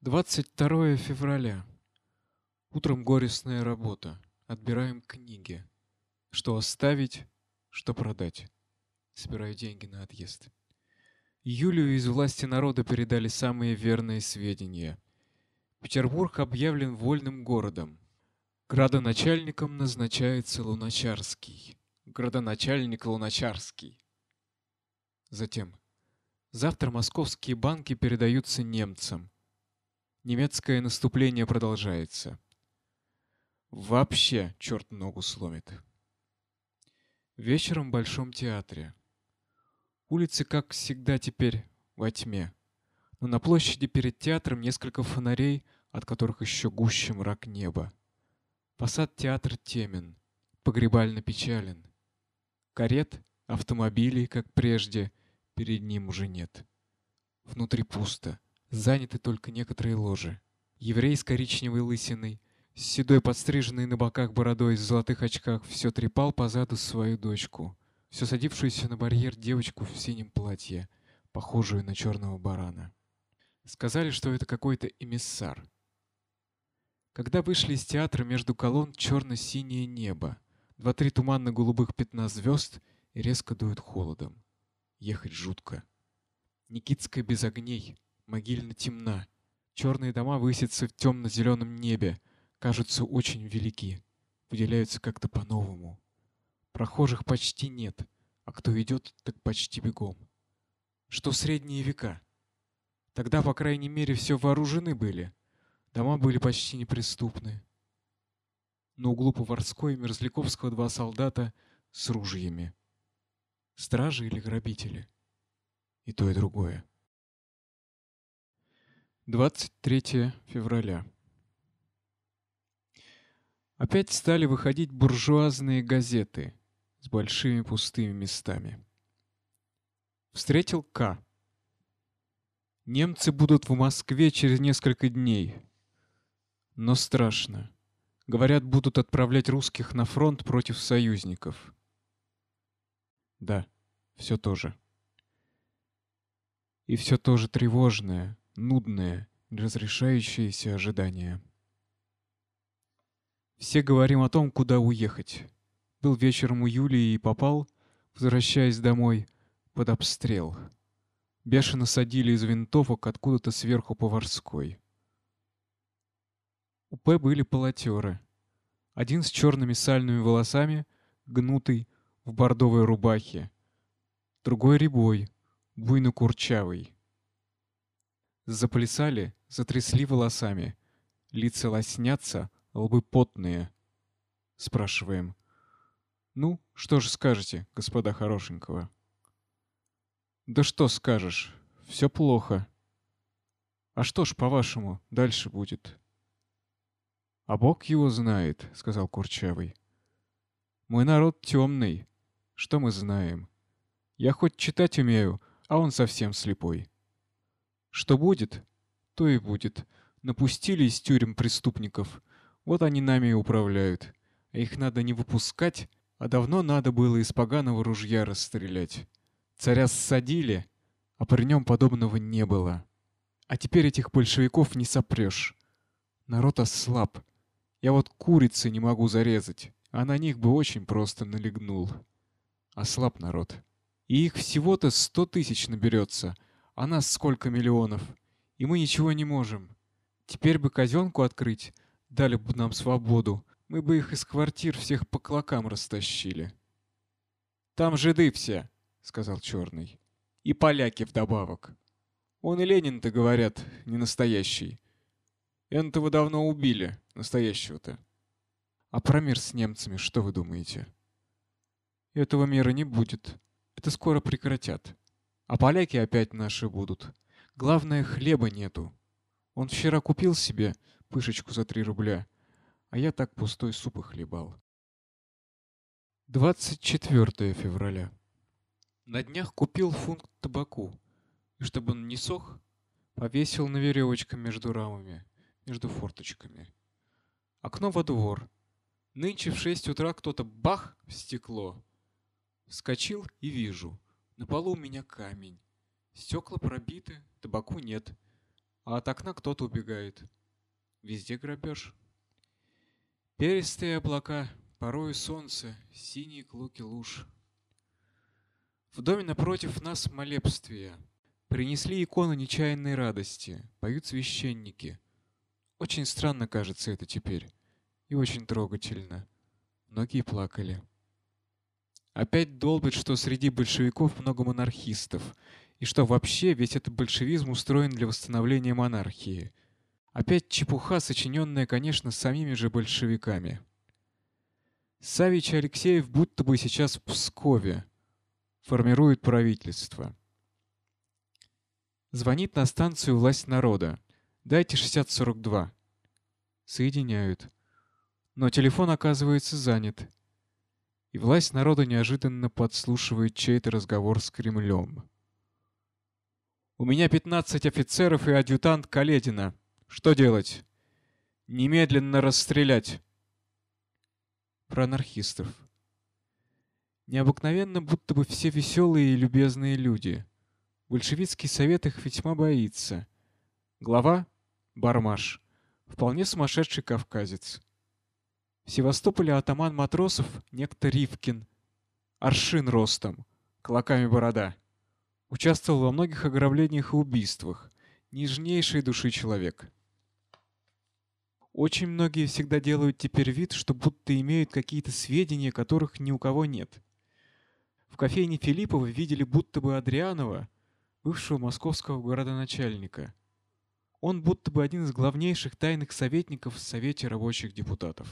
22 февраля. Утром горестная работа. Отбираем книги. Что оставить, что продать. Собираю деньги на отъезд. Юлию из власти народа передали самые верные сведения. Петербург объявлен вольным городом. Градоначальником назначается Луначарский. Градоначальник Луначарский. Затем. Завтра московские банки передаются немцам. Немецкое наступление продолжается. Вообще, черт ногу сломит. Вечером в Большом театре. Улицы, как всегда, теперь во тьме. Но на площади перед театром несколько фонарей, от которых еще гуще мрак неба. Фасад театра темен, погребально печален. Карет, автомобилей, как прежде, перед ним уже нет. Внутри пусто, заняты только некоторые ложи. Еврей с коричневой лысиной, с седой подстриженной на боках бородой, в золотых очках, все трепал позаду свою дочку, все садившуюся на барьер девочку в синем платье, похожую на черного барана. Сказали, что это какой-то эмиссар. Когда вышли из театра, между колонн черно-синее небо, два-три туманно-голубых пятна звезд и резко дует холодом. Ехать жутко. Никитская без огней, могильно темна. Черные дома высятся в темно-зеленом небе, кажутся очень велики, выделяются как-то по-новому. Прохожих почти нет, а кто идет, так почти бегом. Что средние века? Тогда, по крайней мере, все вооружены были. Дома были почти неприступны. На углу Поварской и Мерзляковского два солдата с ружьями. Стражи или грабители? И то, и другое. 23 февраля. Опять стали выходить буржуазные газеты с большими пустыми местами. Встретил К. Немцы будут в Москве через несколько дней. Но страшно. Говорят, будут отправлять русских на фронт против союзников. Да, все то же. И все то же тревожное, нудное, неразрешающееся ожидание. Все говорим о том, куда уехать. Был вечером у Юлии и попал, возвращаясь домой, под обстрел. Бешено садили из винтовок откуда-то сверху поварской. У П были полотеры. Один с черными сальными волосами, гнутый, в бордовой рубахе. Другой рябой, буйно-курчавый. Заплясали, затрясли волосами. Лица лоснятся, лбы потные. Спрашиваем. «Ну, что же скажете, господа хорошенького?» «Да что скажешь, все плохо». «А что ж, по-вашему, дальше будет?» «А Бог его знает», — сказал Курчавый. «Мой народ темный, что мы знаем? Я хоть читать умею, а он совсем слепой. Что будет, то и будет. Напустили из тюрем преступников. Вот они нами и управляют. А их надо не выпускать, а давно надо было из поганого ружья расстрелять. Царя ссадили, а при нем подобного не было. А теперь этих большевиков не сопрешь. Народ ослаб. Я вот курицы не могу зарезать, а на них бы очень просто налегнул ослаб народ. И их всего-то сто тысяч наберется, а нас сколько миллионов. И мы ничего не можем. Теперь бы казенку открыть, дали бы нам свободу, мы бы их из квартир всех по клокам растащили. «Там жиды все», — сказал Черный. «И поляки вдобавок. Он и Ленин-то, говорят, не настоящий. Энтова давно убили, настоящего-то. А про мир с немцами что вы думаете? Этого мира не будет. Это скоро прекратят. А поляки опять наши будут. Главное, хлеба нету. Он вчера купил себе пышечку за три рубля, а я так пустой суп и хлебал. 24 февраля. На днях купил фунт табаку, и чтобы он не сох, повесил на веревочке между рамами, между форточками. Окно во двор. Нынче в шесть утра кто-то бах в стекло. Вскочил и вижу. На полу у меня камень. Стекла пробиты, табаку нет. А от окна кто-то убегает. Везде грабеж. Перистые облака, порою солнце, синие клоки луж. В доме напротив нас молебствие. Принесли икону нечаянной радости, поют священники. Очень странно кажется это теперь. И очень трогательно. Многие плакали. Опять долбит, что среди большевиков много монархистов, и что вообще весь этот большевизм устроен для восстановления монархии. Опять чепуха, сочиненная, конечно, самими же большевиками. Савич Алексеев будто бы сейчас в Пскове формирует правительство. Звонит на станцию «Власть народа». «Дайте 6042». Соединяют. Но телефон оказывается занят и власть народа неожиданно подслушивает чей-то разговор с Кремлем. «У меня 15 офицеров и адъютант Каледина. Что делать?» «Немедленно расстрелять!» Про анархистов. Необыкновенно, будто бы все веселые и любезные люди. Большевистский совет их весьма боится. Глава — Бармаш. Вполне сумасшедший кавказец. В Севастополе атаман матросов некто Ривкин, аршин ростом, клоками борода. Участвовал во многих ограблениях и убийствах. Нежнейшей души человек. Очень многие всегда делают теперь вид, что будто имеют какие-то сведения, которых ни у кого нет. В кофейне Филиппова видели будто бы Адрианова, бывшего московского городоначальника. Он будто бы один из главнейших тайных советников в Совете рабочих депутатов.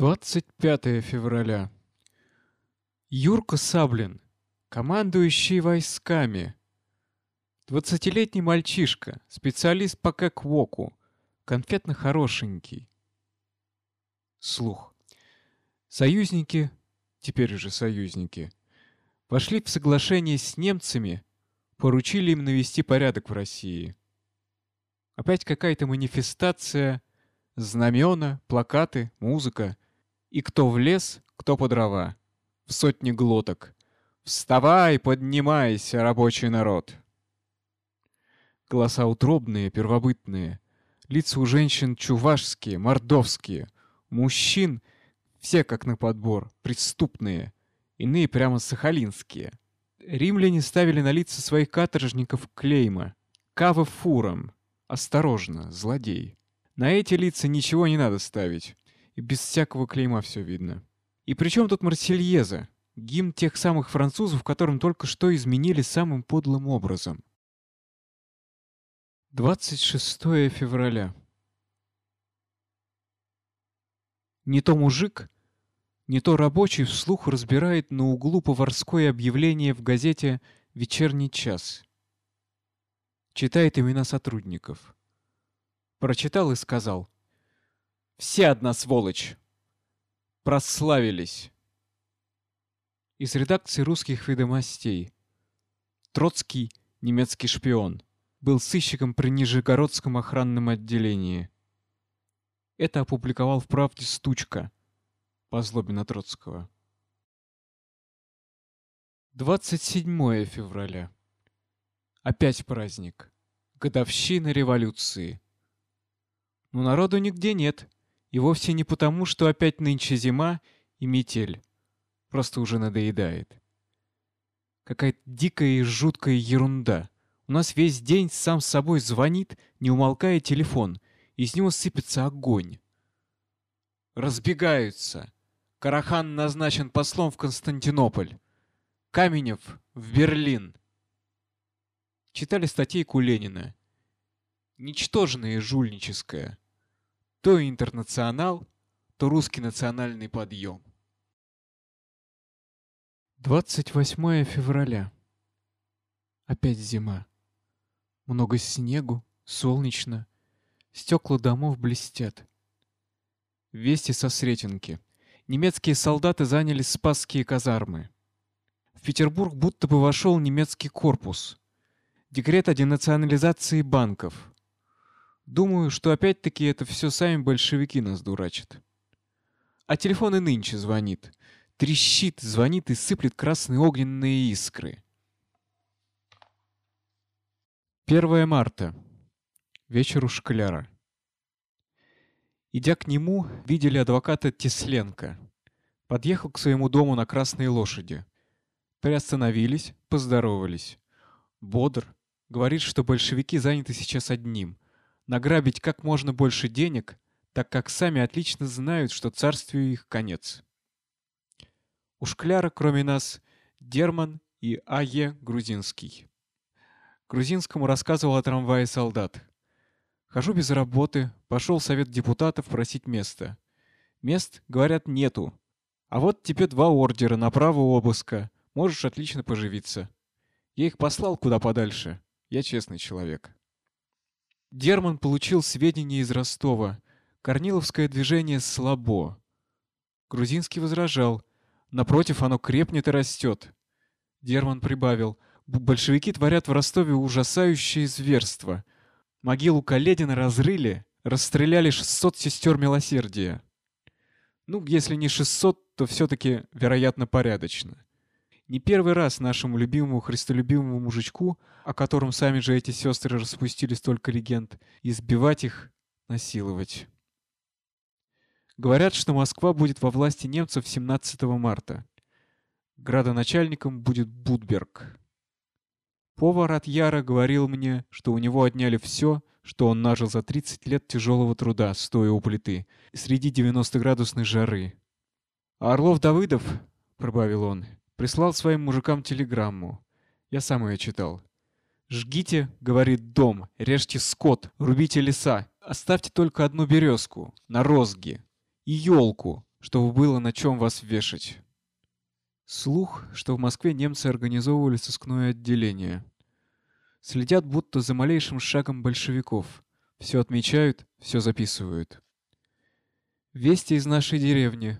25 февраля. Юрка Саблин, командующий войсками. Двадцатилетний мальчишка, специалист по кэк-воку, конфетно-хорошенький. Слух. Союзники, теперь уже союзники, вошли в соглашение с немцами, поручили им навести порядок в России. Опять какая-то манифестация, знамена, плакаты, музыка — и кто в лес, кто по дрова. В сотни глоток. Вставай, поднимайся, рабочий народ. Голоса утробные, первобытные. Лица у женщин чувашские, мордовские. Мужчин все как на подбор, преступные. Иные прямо сахалинские. Римляне ставили на лица своих каторжников клейма. Кава фуром. Осторожно, злодей. На эти лица ничего не надо ставить и без всякого клейма все видно. И при чем тут Марсельеза? Гимн тех самых французов, которым только что изменили самым подлым образом. 26 февраля. Не то мужик, не то рабочий вслух разбирает на углу поварское объявление в газете «Вечерний час». Читает имена сотрудников. Прочитал и сказал — все одна сволочь. Прославились. Из редакции русских ведомостей. Троцкий, немецкий шпион, был сыщиком при Нижегородском охранном отделении. Это опубликовал в «Правде» Стучка по злобе на Троцкого. 27 февраля. Опять праздник. Годовщина революции. Но народу нигде нет. И вовсе не потому, что опять нынче зима и метель. Просто уже надоедает. Какая-то дикая и жуткая ерунда. У нас весь день сам с собой звонит, не умолкая телефон. Из него сыпется огонь. Разбегаются. Карахан назначен послом в Константинополь. Каменев в Берлин. Читали статейку Ленина. Ничтожное и жульническое. То интернационал, то русский национальный подъем. 28 февраля. Опять зима. Много снегу, солнечно. Стекла домов блестят. Вести со Сретенки. Немецкие солдаты заняли Спасские казармы. В Петербург будто бы вошел немецкий корпус. Декрет о денационализации банков. Думаю, что опять-таки это все сами большевики нас дурачат. А телефон и нынче звонит. Трещит, звонит и сыплет красные огненные искры. 1 марта. Вечер у шкляра. Идя к нему, видели адвоката Тесленко. Подъехал к своему дому на красной лошади. Приостановились, поздоровались. Бодр. Говорит, что большевики заняты сейчас одним. Награбить как можно больше денег, так как сами отлично знают, что царствию их конец. У Шкляра, кроме нас, Дерман и А.Е. Грузинский. Грузинскому рассказывал о трамвае солдат. Хожу без работы, пошел совет депутатов просить места. Мест, говорят, нету. А вот тебе два ордера на право обыска. Можешь отлично поживиться. Я их послал куда подальше. Я честный человек. Дерман получил сведения из Ростова. Корниловское движение слабо. Грузинский возражал. Напротив, оно крепнет и растет. Дерман прибавил. Большевики творят в Ростове ужасающее зверство — Могилу Каледина разрыли, расстреляли 600 сестер милосердия. Ну, если не 600, то все-таки, вероятно, порядочно. Не первый раз нашему любимому христолюбивому мужичку, о котором сами же эти сестры распустили столько легенд, избивать их, насиловать. Говорят, что Москва будет во власти немцев 17 марта. Градоначальником будет Будберг. Повар от Яра говорил мне, что у него отняли все, что он нажил за 30 лет тяжелого труда, стоя у плиты, среди 90-градусной жары. А Орлов-Давыдов, — пробавил он, — прислал своим мужикам телеграмму. Я сам ее читал. «Жгите, — говорит дом, — режьте скот, рубите леса, оставьте только одну березку, на розги, и елку, чтобы было на чем вас вешать». Слух, что в Москве немцы организовывали сыскное отделение. Следят будто за малейшим шагом большевиков. Все отмечают, все записывают. Вести из нашей деревни.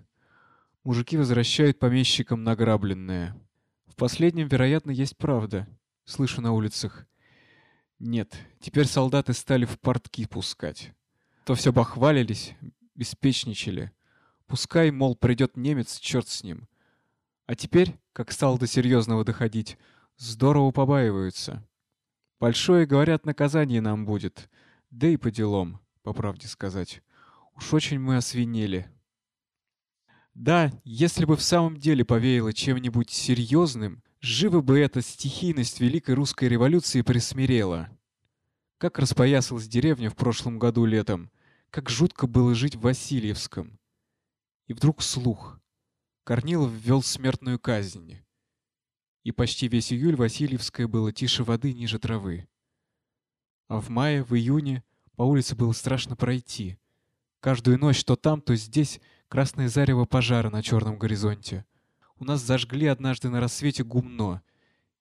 Мужики возвращают помещикам награбленное. В последнем, вероятно, есть правда. Слышу на улицах. Нет, теперь солдаты стали в портки пускать. То все бахвалились, беспечничали. Пускай, мол, придет немец, черт с ним. А теперь, как стало до серьезного доходить, здорово побаиваются. Большое, говорят, наказание нам будет. Да и по делам, по правде сказать. Уж очень мы освинели. Да, если бы в самом деле повеяло чем-нибудь серьезным, живо бы эта стихийность Великой Русской революции присмирела. Как распоясалась деревня в прошлом году летом, как жутко было жить в Васильевском. И вдруг слух. Корнилов ввел смертную казнь. И почти весь июль Васильевское было тише воды ниже травы. А в мае, в июне по улице было страшно пройти. Каждую ночь то там, то здесь красное зарево пожара на черном горизонте. У нас зажгли однажды на рассвете гумно,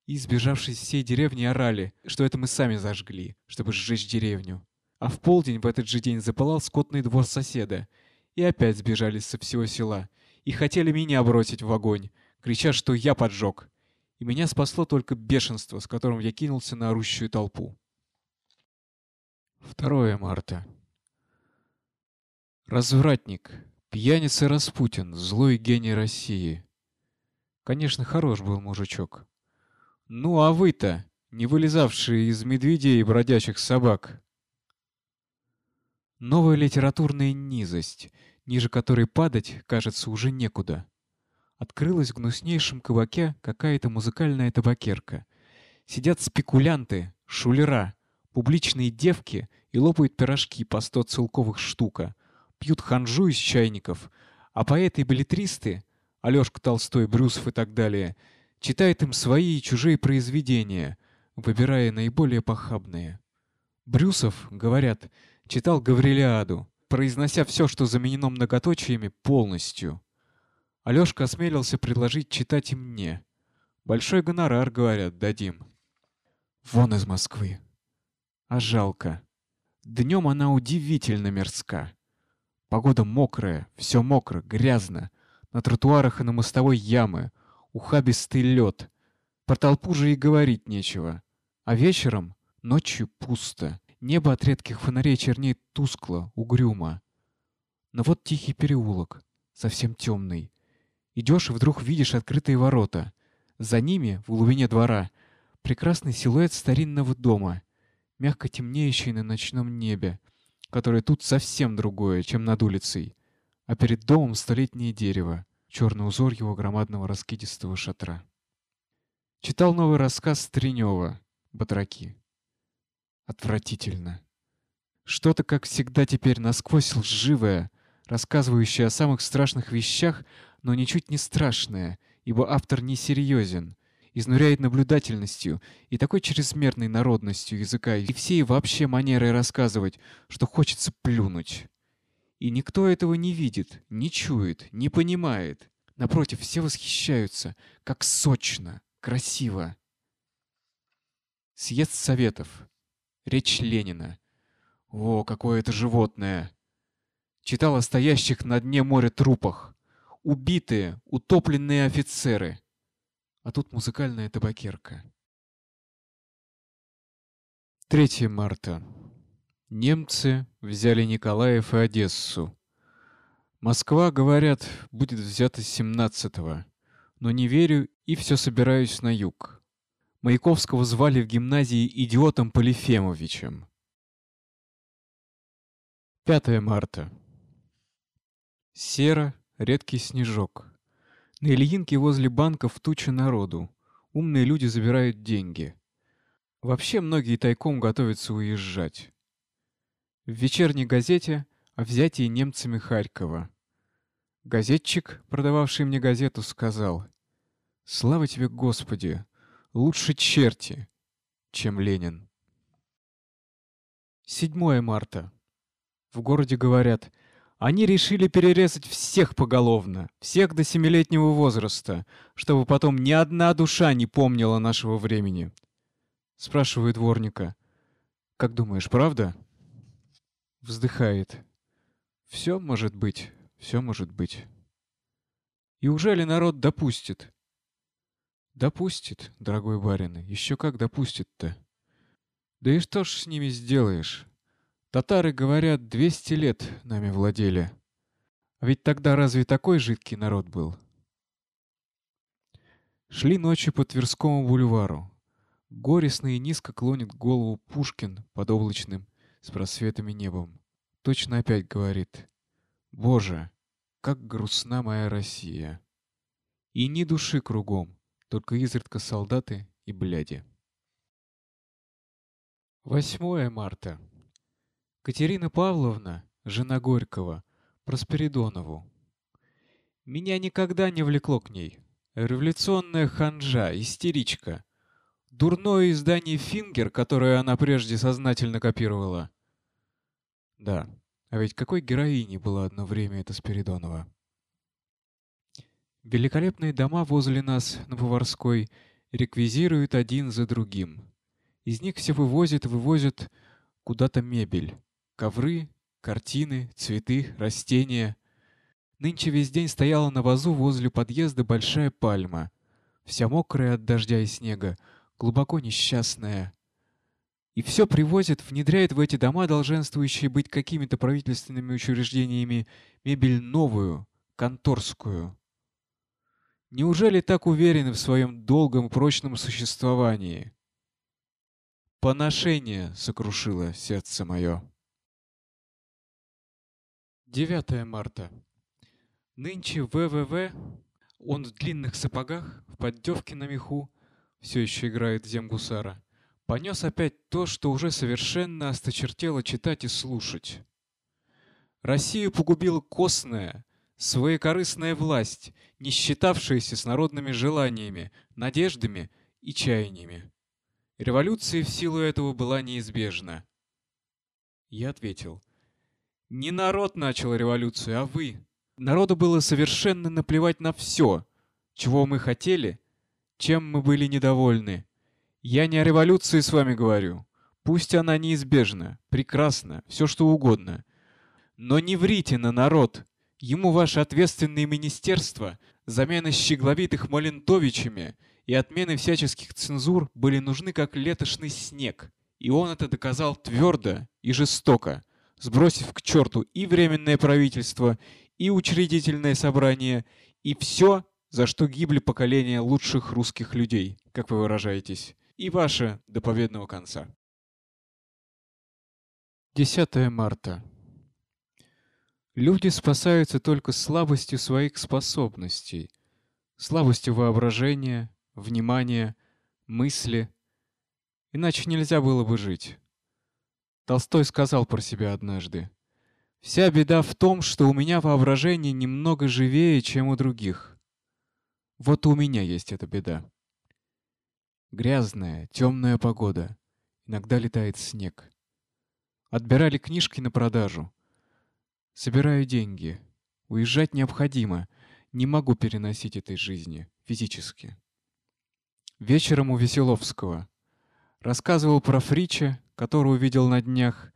и, сбежавшись всей деревни, орали, что это мы сами зажгли, чтобы сжечь деревню. А в полдень в этот же день запылал скотный двор соседа, и опять сбежались со всего села — и хотели меня бросить в огонь, крича, что я поджег. И меня спасло только бешенство, с которым я кинулся на орущую толпу. 2 марта. Развратник, пьяница Распутин, злой гений России. Конечно, хорош был мужичок. Ну а вы-то, не вылезавшие из медведей и бродячих собак. Новая литературная низость — ниже которой падать, кажется, уже некуда. Открылась в гнуснейшем кабаке какая-то музыкальная табакерка. Сидят спекулянты, шулера, публичные девки и лопают пирожки по сто целковых штука, пьют ханжу из чайников, а поэты и билетристы, Алёшка Толстой, Брюсов и так далее, читают им свои и чужие произведения, выбирая наиболее похабные. Брюсов, говорят, читал Гаврилиаду, произнося все, что заменено многоточиями, полностью. Алёшка осмелился предложить читать и мне. Большой гонорар, говорят, дадим. Вон из Москвы. А жалко. Днем она удивительно мерзка. Погода мокрая, все мокро, грязно. На тротуарах и на мостовой ямы, ухабистый лед. Про толпу же и говорить нечего. А вечером, ночью пусто. Небо от редких фонарей чернеет тускло, угрюмо. Но вот тихий переулок, совсем темный. Идешь и вдруг видишь открытые ворота. За ними, в глубине двора, прекрасный силуэт старинного дома, мягко темнеющий на ночном небе, которое тут совсем другое, чем над улицей. А перед домом столетнее дерево, черный узор его громадного раскидистого шатра. Читал новый рассказ Стренева «Батраки». Отвратительно. Что-то, как всегда, теперь насквозь лживое, рассказывающее о самых страшных вещах, но ничуть не страшное, ибо автор несерьезен, изнуряет наблюдательностью и такой чрезмерной народностью языка и всей вообще манерой рассказывать, что хочется плюнуть. И никто этого не видит, не чует, не понимает. Напротив, все восхищаются, как сочно, красиво. Съезд советов. Речь Ленина. О, какое это животное! Читал о стоящих на дне моря трупах. Убитые, утопленные офицеры. А тут музыкальная табакерка. 3 марта. Немцы взяли Николаев и Одессу. Москва, говорят, будет взята 17-го. Но не верю и все собираюсь на юг. Маяковского звали в гимназии идиотом Полифемовичем. 5 марта. Сера, редкий снежок. На Ильинке возле банков туча народу. Умные люди забирают деньги. Вообще многие тайком готовятся уезжать. В вечерней газете о взятии немцами Харькова. Газетчик, продававший мне газету, сказал, «Слава тебе, Господи! Лучше черти, чем Ленин». 7 марта. В городе говорят, они решили перерезать всех поголовно, всех до семилетнего возраста, чтобы потом ни одна душа не помнила нашего времени. Спрашивает дворника, «Как думаешь, правда?» Вздыхает. Все может быть, все может быть. И уже ли народ допустит? Допустит, дорогой барин, еще как допустит-то. Да и что ж с ними сделаешь? Татары, говорят, двести лет нами владели. А ведь тогда разве такой жидкий народ был? Шли ночью по Тверскому бульвару. Горестно и низко клонит голову Пушкин под облачным с просветами небом. Точно опять говорит «Боже, как грустна моя Россия!» И ни души кругом, только изредка солдаты и бляди. 8 марта. Катерина Павловна, жена Горького, Проспиридонову. Меня никогда не влекло к ней. Революционная ханжа, истеричка. Дурное издание «Фингер», которое она прежде сознательно копировала. Да, а ведь какой героиней была одно время эта Спиридонова. Великолепные дома возле нас на Поварской реквизируют один за другим. Из них все вывозят вывозят куда-то мебель. Ковры, картины, цветы, растения. Нынче весь день стояла на вазу возле подъезда большая пальма. Вся мокрая от дождя и снега, глубоко несчастная. И все привозят, внедряет в эти дома, долженствующие быть какими-то правительственными учреждениями, мебель новую, конторскую. Неужели так уверены в своем долгом и прочном существовании? Поношение сокрушило сердце мое. 9 марта. Нынче ВВВ, он в длинных сапогах, в поддевке на меху, все еще играет земгусара, понес опять то, что уже совершенно осточертело читать и слушать. Россию погубила костная, своекорыстная власть, не считавшаяся с народными желаниями, надеждами и чаяниями. Революция в силу этого была неизбежна. Я ответил, Не народ начал революцию, а вы. Народу было совершенно наплевать на все, чего мы хотели, чем мы были недовольны. Я не о революции с вами говорю. Пусть она неизбежна, прекрасна, все что угодно. Но не врите на народ. Ему ваши ответственные министерства, замена щегловитых Малентовичами и отмены всяческих цензур были нужны как летошный снег. И он это доказал твердо и жестоко, сбросив к черту и Временное правительство, и Учредительное собрание, и все, за что гибли поколения лучших русских людей, как вы выражаетесь, и ваше до победного конца. 10 марта. Люди спасаются только слабостью своих способностей, слабостью воображения, внимания, мысли. Иначе нельзя было бы жить. Толстой сказал про себя однажды. «Вся беда в том, что у меня воображение немного живее, чем у других. Вот у меня есть эта беда. Грязная, темная погода. Иногда летает снег. Отбирали книжки на продажу. Собираю деньги. Уезжать необходимо. Не могу переносить этой жизни физически. Вечером у Веселовского. Рассказывал про Фрича, которого увидел на днях.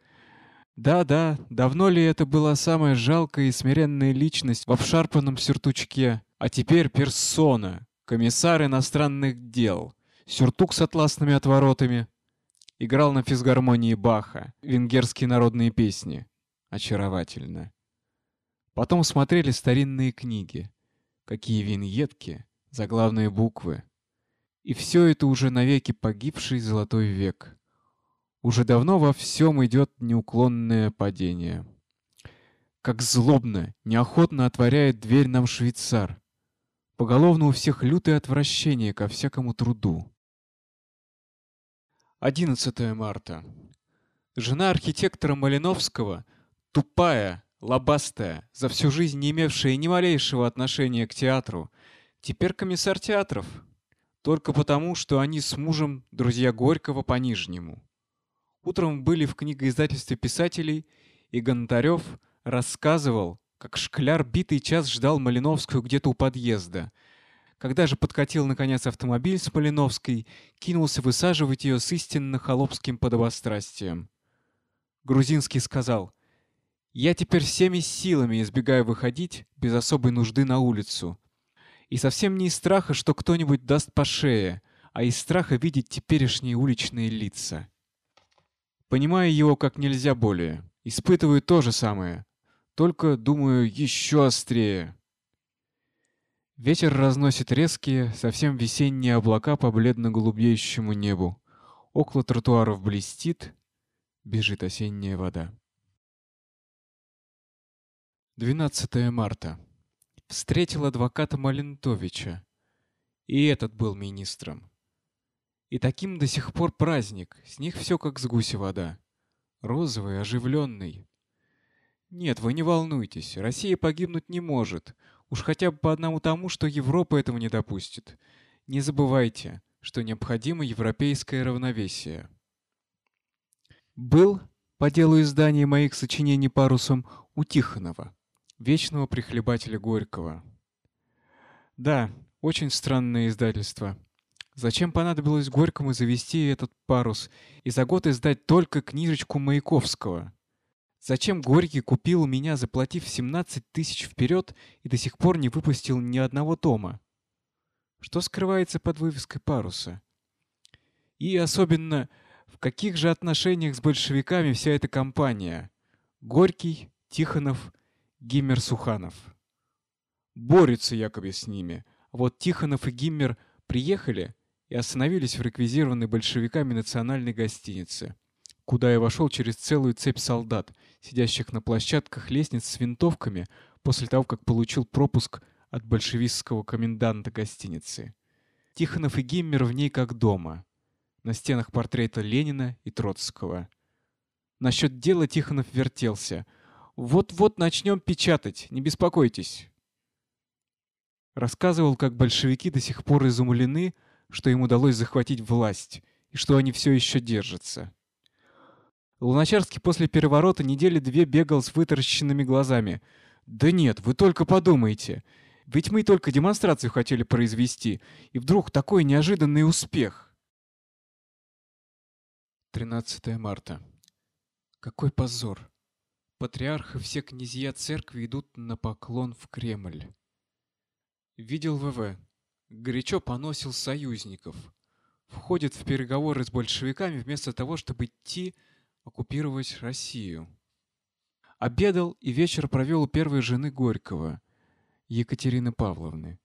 Да-да, давно ли это была самая жалкая и смиренная личность в обшарпанном сюртучке, а теперь персона, комиссар иностранных дел, сюртук с атласными отворотами, Играл на физгармонии Баха, венгерские народные песни. Очаровательно. Потом смотрели старинные книги. Какие виньетки, заглавные буквы. И все это уже навеки погибший золотой век. Уже давно во всем идет неуклонное падение. Как злобно, неохотно отворяет дверь нам швейцар. Поголовно у всех лютое отвращение ко всякому труду. 11 марта. Жена архитектора Малиновского, тупая, лобастая, за всю жизнь не имевшая ни малейшего отношения к театру, теперь комиссар театров. Только потому, что они с мужем друзья Горького по Нижнему. Утром были в книгоиздательстве писателей, и Гонтарев рассказывал, как шкляр битый час ждал Малиновскую где-то у подъезда — когда же подкатил, наконец, автомобиль с Малиновской, кинулся высаживать ее с истинно холопским подобострастием. Грузинский сказал, «Я теперь всеми силами избегаю выходить без особой нужды на улицу. И совсем не из страха, что кто-нибудь даст по шее, а из страха видеть теперешние уличные лица. Понимаю его как нельзя более. Испытываю то же самое. Только, думаю, еще острее. Ветер разносит резкие, совсем весенние облака по бледно-голубеющему небу. Около тротуаров блестит, бежит осенняя вода. 12 марта. Встретил адвоката Малентовича. И этот был министром. И таким до сих пор праздник, с них все как с гуся вода. Розовый, оживленный. Нет, вы не волнуйтесь, Россия погибнуть не может. Уж хотя бы по одному тому, что Европа этого не допустит. Не забывайте, что необходимо европейское равновесие. Был, по делу издания моих сочинений парусом, у Тихонова, вечного прихлебателя Горького. Да, очень странное издательство. Зачем понадобилось Горькому завести этот парус и за год издать только книжечку Маяковского? Зачем Горький купил меня, заплатив 17 тысяч вперед, и до сих пор не выпустил ни одного тома? Что скрывается под вывеской паруса? И особенно, в каких же отношениях с большевиками вся эта компания? Горький, Тихонов, Гиммер-Суханов. Борются якобы с ними. А вот Тихонов и Гиммер приехали и остановились в реквизированной большевиками национальной гостинице куда я вошел через целую цепь солдат, сидящих на площадках лестниц с винтовками после того, как получил пропуск от большевистского коменданта гостиницы. Тихонов и Гиммер в ней как дома. На стенах портреты Ленина и Троцкого. Насчет дела Тихонов вертелся. «Вот-вот начнем печатать, не беспокойтесь». Рассказывал, как большевики до сих пор изумлены, что им удалось захватить власть, и что они все еще держатся. Луначарский после переворота недели две бегал с вытаращенными глазами. «Да нет, вы только подумайте. Ведь мы только демонстрацию хотели произвести, и вдруг такой неожиданный успех!» 13 марта. Какой позор! Патриарх и все князья церкви идут на поклон в Кремль. Видел ВВ. Горячо поносил союзников. Входит в переговоры с большевиками вместо того, чтобы идти оккупировать Россию. Обедал и вечер провел у первой жены Горького, Екатерины Павловны.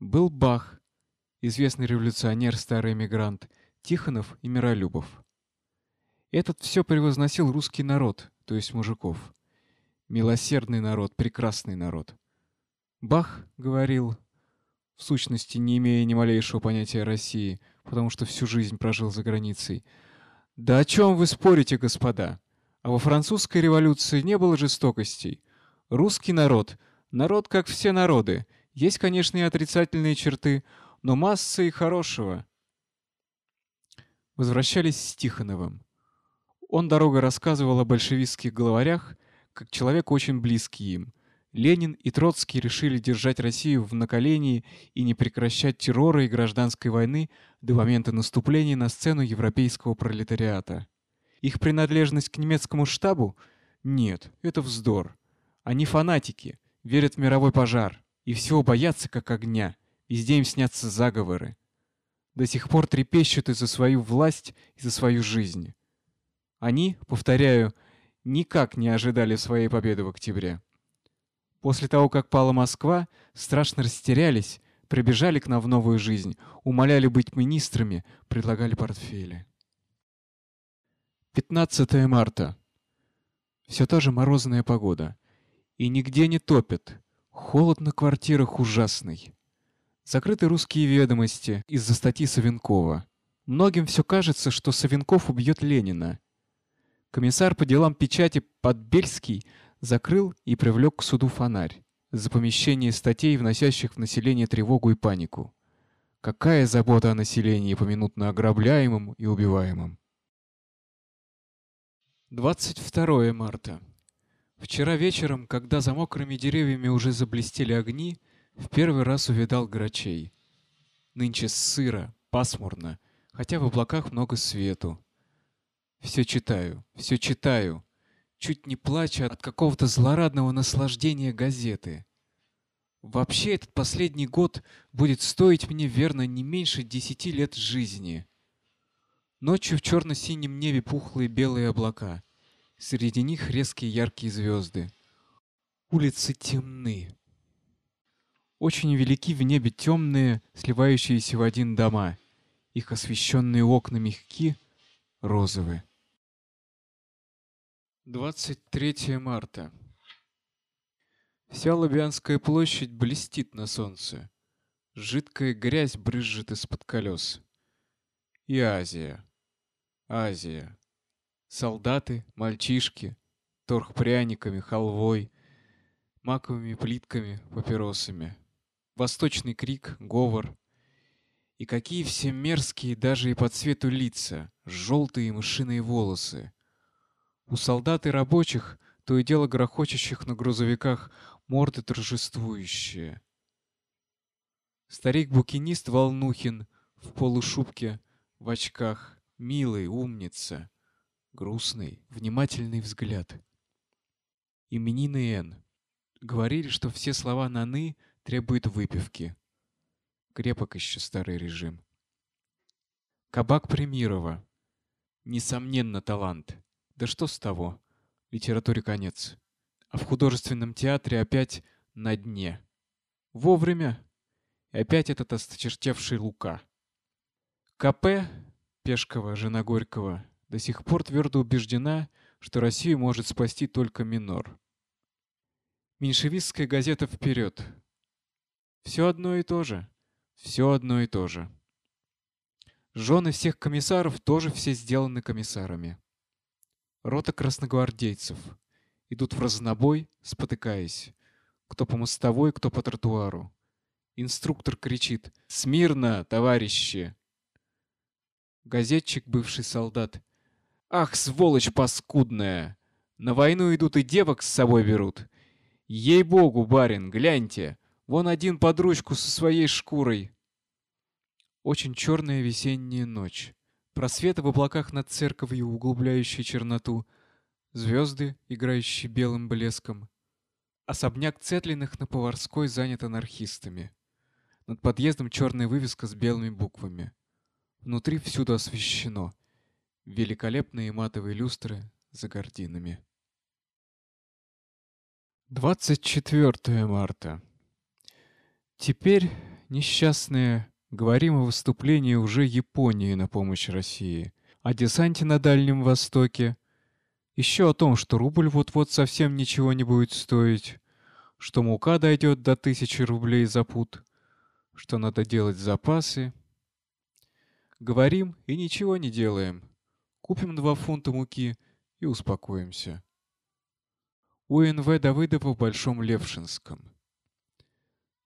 Был Бах, известный революционер, старый эмигрант, Тихонов и Миролюбов. Этот все превозносил русский народ, то есть мужиков. Милосердный народ, прекрасный народ. Бах говорил, в сущности не имея ни малейшего понятия о России, потому что всю жизнь прожил за границей, да о чем вы спорите, господа? А во французской революции не было жестокостей. Русский народ, народ как все народы, есть, конечно, и отрицательные черты, но масса и хорошего. Возвращались с Тихоновым. Он дорого рассказывал о большевистских главарях, как человек очень близкий им. Ленин и Троцкий решили держать Россию в наколении и не прекращать террора и гражданской войны до момента наступления на сцену европейского пролетариата. Их принадлежность к немецкому штабу? Нет, это вздор. Они фанатики, верят в мировой пожар и всего боятся как огня. Везде им снятся заговоры. До сих пор трепещут и за свою власть, и за свою жизнь. Они, повторяю, никак не ожидали своей победы в октябре. После того, как пала Москва, страшно растерялись, прибежали к нам в новую жизнь, умоляли быть министрами, предлагали портфели. 15 марта. Все та же морозная погода. И нигде не топят. Холод на квартирах ужасный. Закрыты русские ведомости из-за статьи Савенкова. Многим все кажется, что Савенков убьет Ленина. Комиссар по делам печати Подбельский закрыл и привлек к суду фонарь за помещение статей, вносящих в население тревогу и панику. Какая забота о населении, поминутно ограбляемом и убиваемом. 22 марта. Вчера вечером, когда за мокрыми деревьями уже заблестели огни, в первый раз увидал грачей. Нынче сыро, пасмурно, хотя в облаках много свету. Все читаю, все читаю, чуть не плача от какого-то злорадного наслаждения газеты. Вообще этот последний год будет стоить мне, верно, не меньше десяти лет жизни. Ночью в черно-синем небе пухлые белые облака. Среди них резкие яркие звезды. Улицы темны. Очень велики в небе темные, сливающиеся в один дома. Их освещенные окна мягки, розовые. 23 марта. Вся Лубянская площадь блестит на солнце. Жидкая грязь брызжет из-под колес. И Азия. Азия. Солдаты, мальчишки, торг пряниками, халвой, маковыми плитками, папиросами. Восточный крик, говор. И какие все мерзкие даже и по цвету лица, желтые мышиные волосы. У солдат и рабочих, то и дело грохочущих на грузовиках, морды торжествующие. Старик-букинист Волнухин в полушубке, в очках, милый, умница, грустный, внимательный взгляд. Именины Н. Говорили, что все слова на «ны» требуют выпивки. Крепок еще старый режим. Кабак Примирова. Несомненно, талант. Да что с того? Литературе конец. А в художественном театре опять на дне. Вовремя. И опять этот осточертевший Лука. КП, Пешкова, жена Горького, до сих пор твердо убеждена, что Россию может спасти только минор. Меньшевистская газета «Вперед». Все одно и то же. Все одно и то же. Жены всех комиссаров тоже все сделаны комиссарами. Рота красногвардейцев. Идут в разнобой, спотыкаясь. Кто по мостовой, кто по тротуару. Инструктор кричит «Смирно, товарищи!». Газетчик, бывший солдат, Ах, сволочь паскудная! На войну идут и девок с собой берут. Ей-богу, барин, гляньте, вон один под ручку со своей шкурой. Очень черная весенняя ночь. Просветы в облаках над церковью, углубляющие черноту. Звезды, играющие белым блеском. Особняк Цетлиных на Поварской занят анархистами. Над подъездом черная вывеска с белыми буквами. Внутри всюду освещено. Великолепные матовые люстры за гардинами. 24 марта. Теперь, несчастные, говорим о выступлении уже Японии на помощь России, о десанте на Дальнем Востоке, еще о том, что рубль вот-вот совсем ничего не будет стоить, что мука дойдет до тысячи рублей за пуд, что надо делать запасы. Говорим и ничего не делаем. Купим два фунта муки и успокоимся. УНВ Давыдова в Большом Левшинском.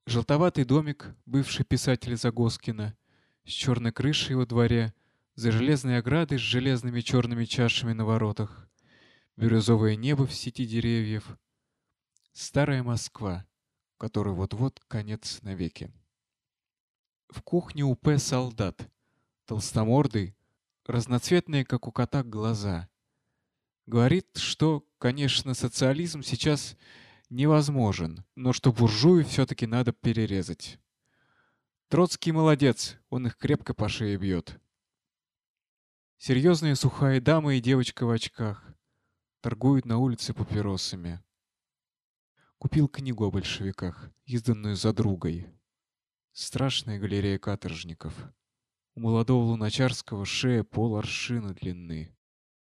Желтоватый домик, бывший писатель Загоскина, с черной крышей во дворе, за железной оградой с железными черными чашами на воротах, бирюзовое небо в сети деревьев, старая Москва, которой вот-вот конец навеки. В кухне у П солдат, толстомордый, разноцветные, как у кота, глаза — Говорит, что, конечно, социализм сейчас невозможен, но что буржуи все-таки надо перерезать. Троцкий молодец, он их крепко по шее бьет. Серьезная сухая дама и девочка в очках. Торгуют на улице папиросами. Купил книгу о большевиках, изданную за другой. Страшная галерея каторжников. У молодого Луначарского шея пол аршина длины.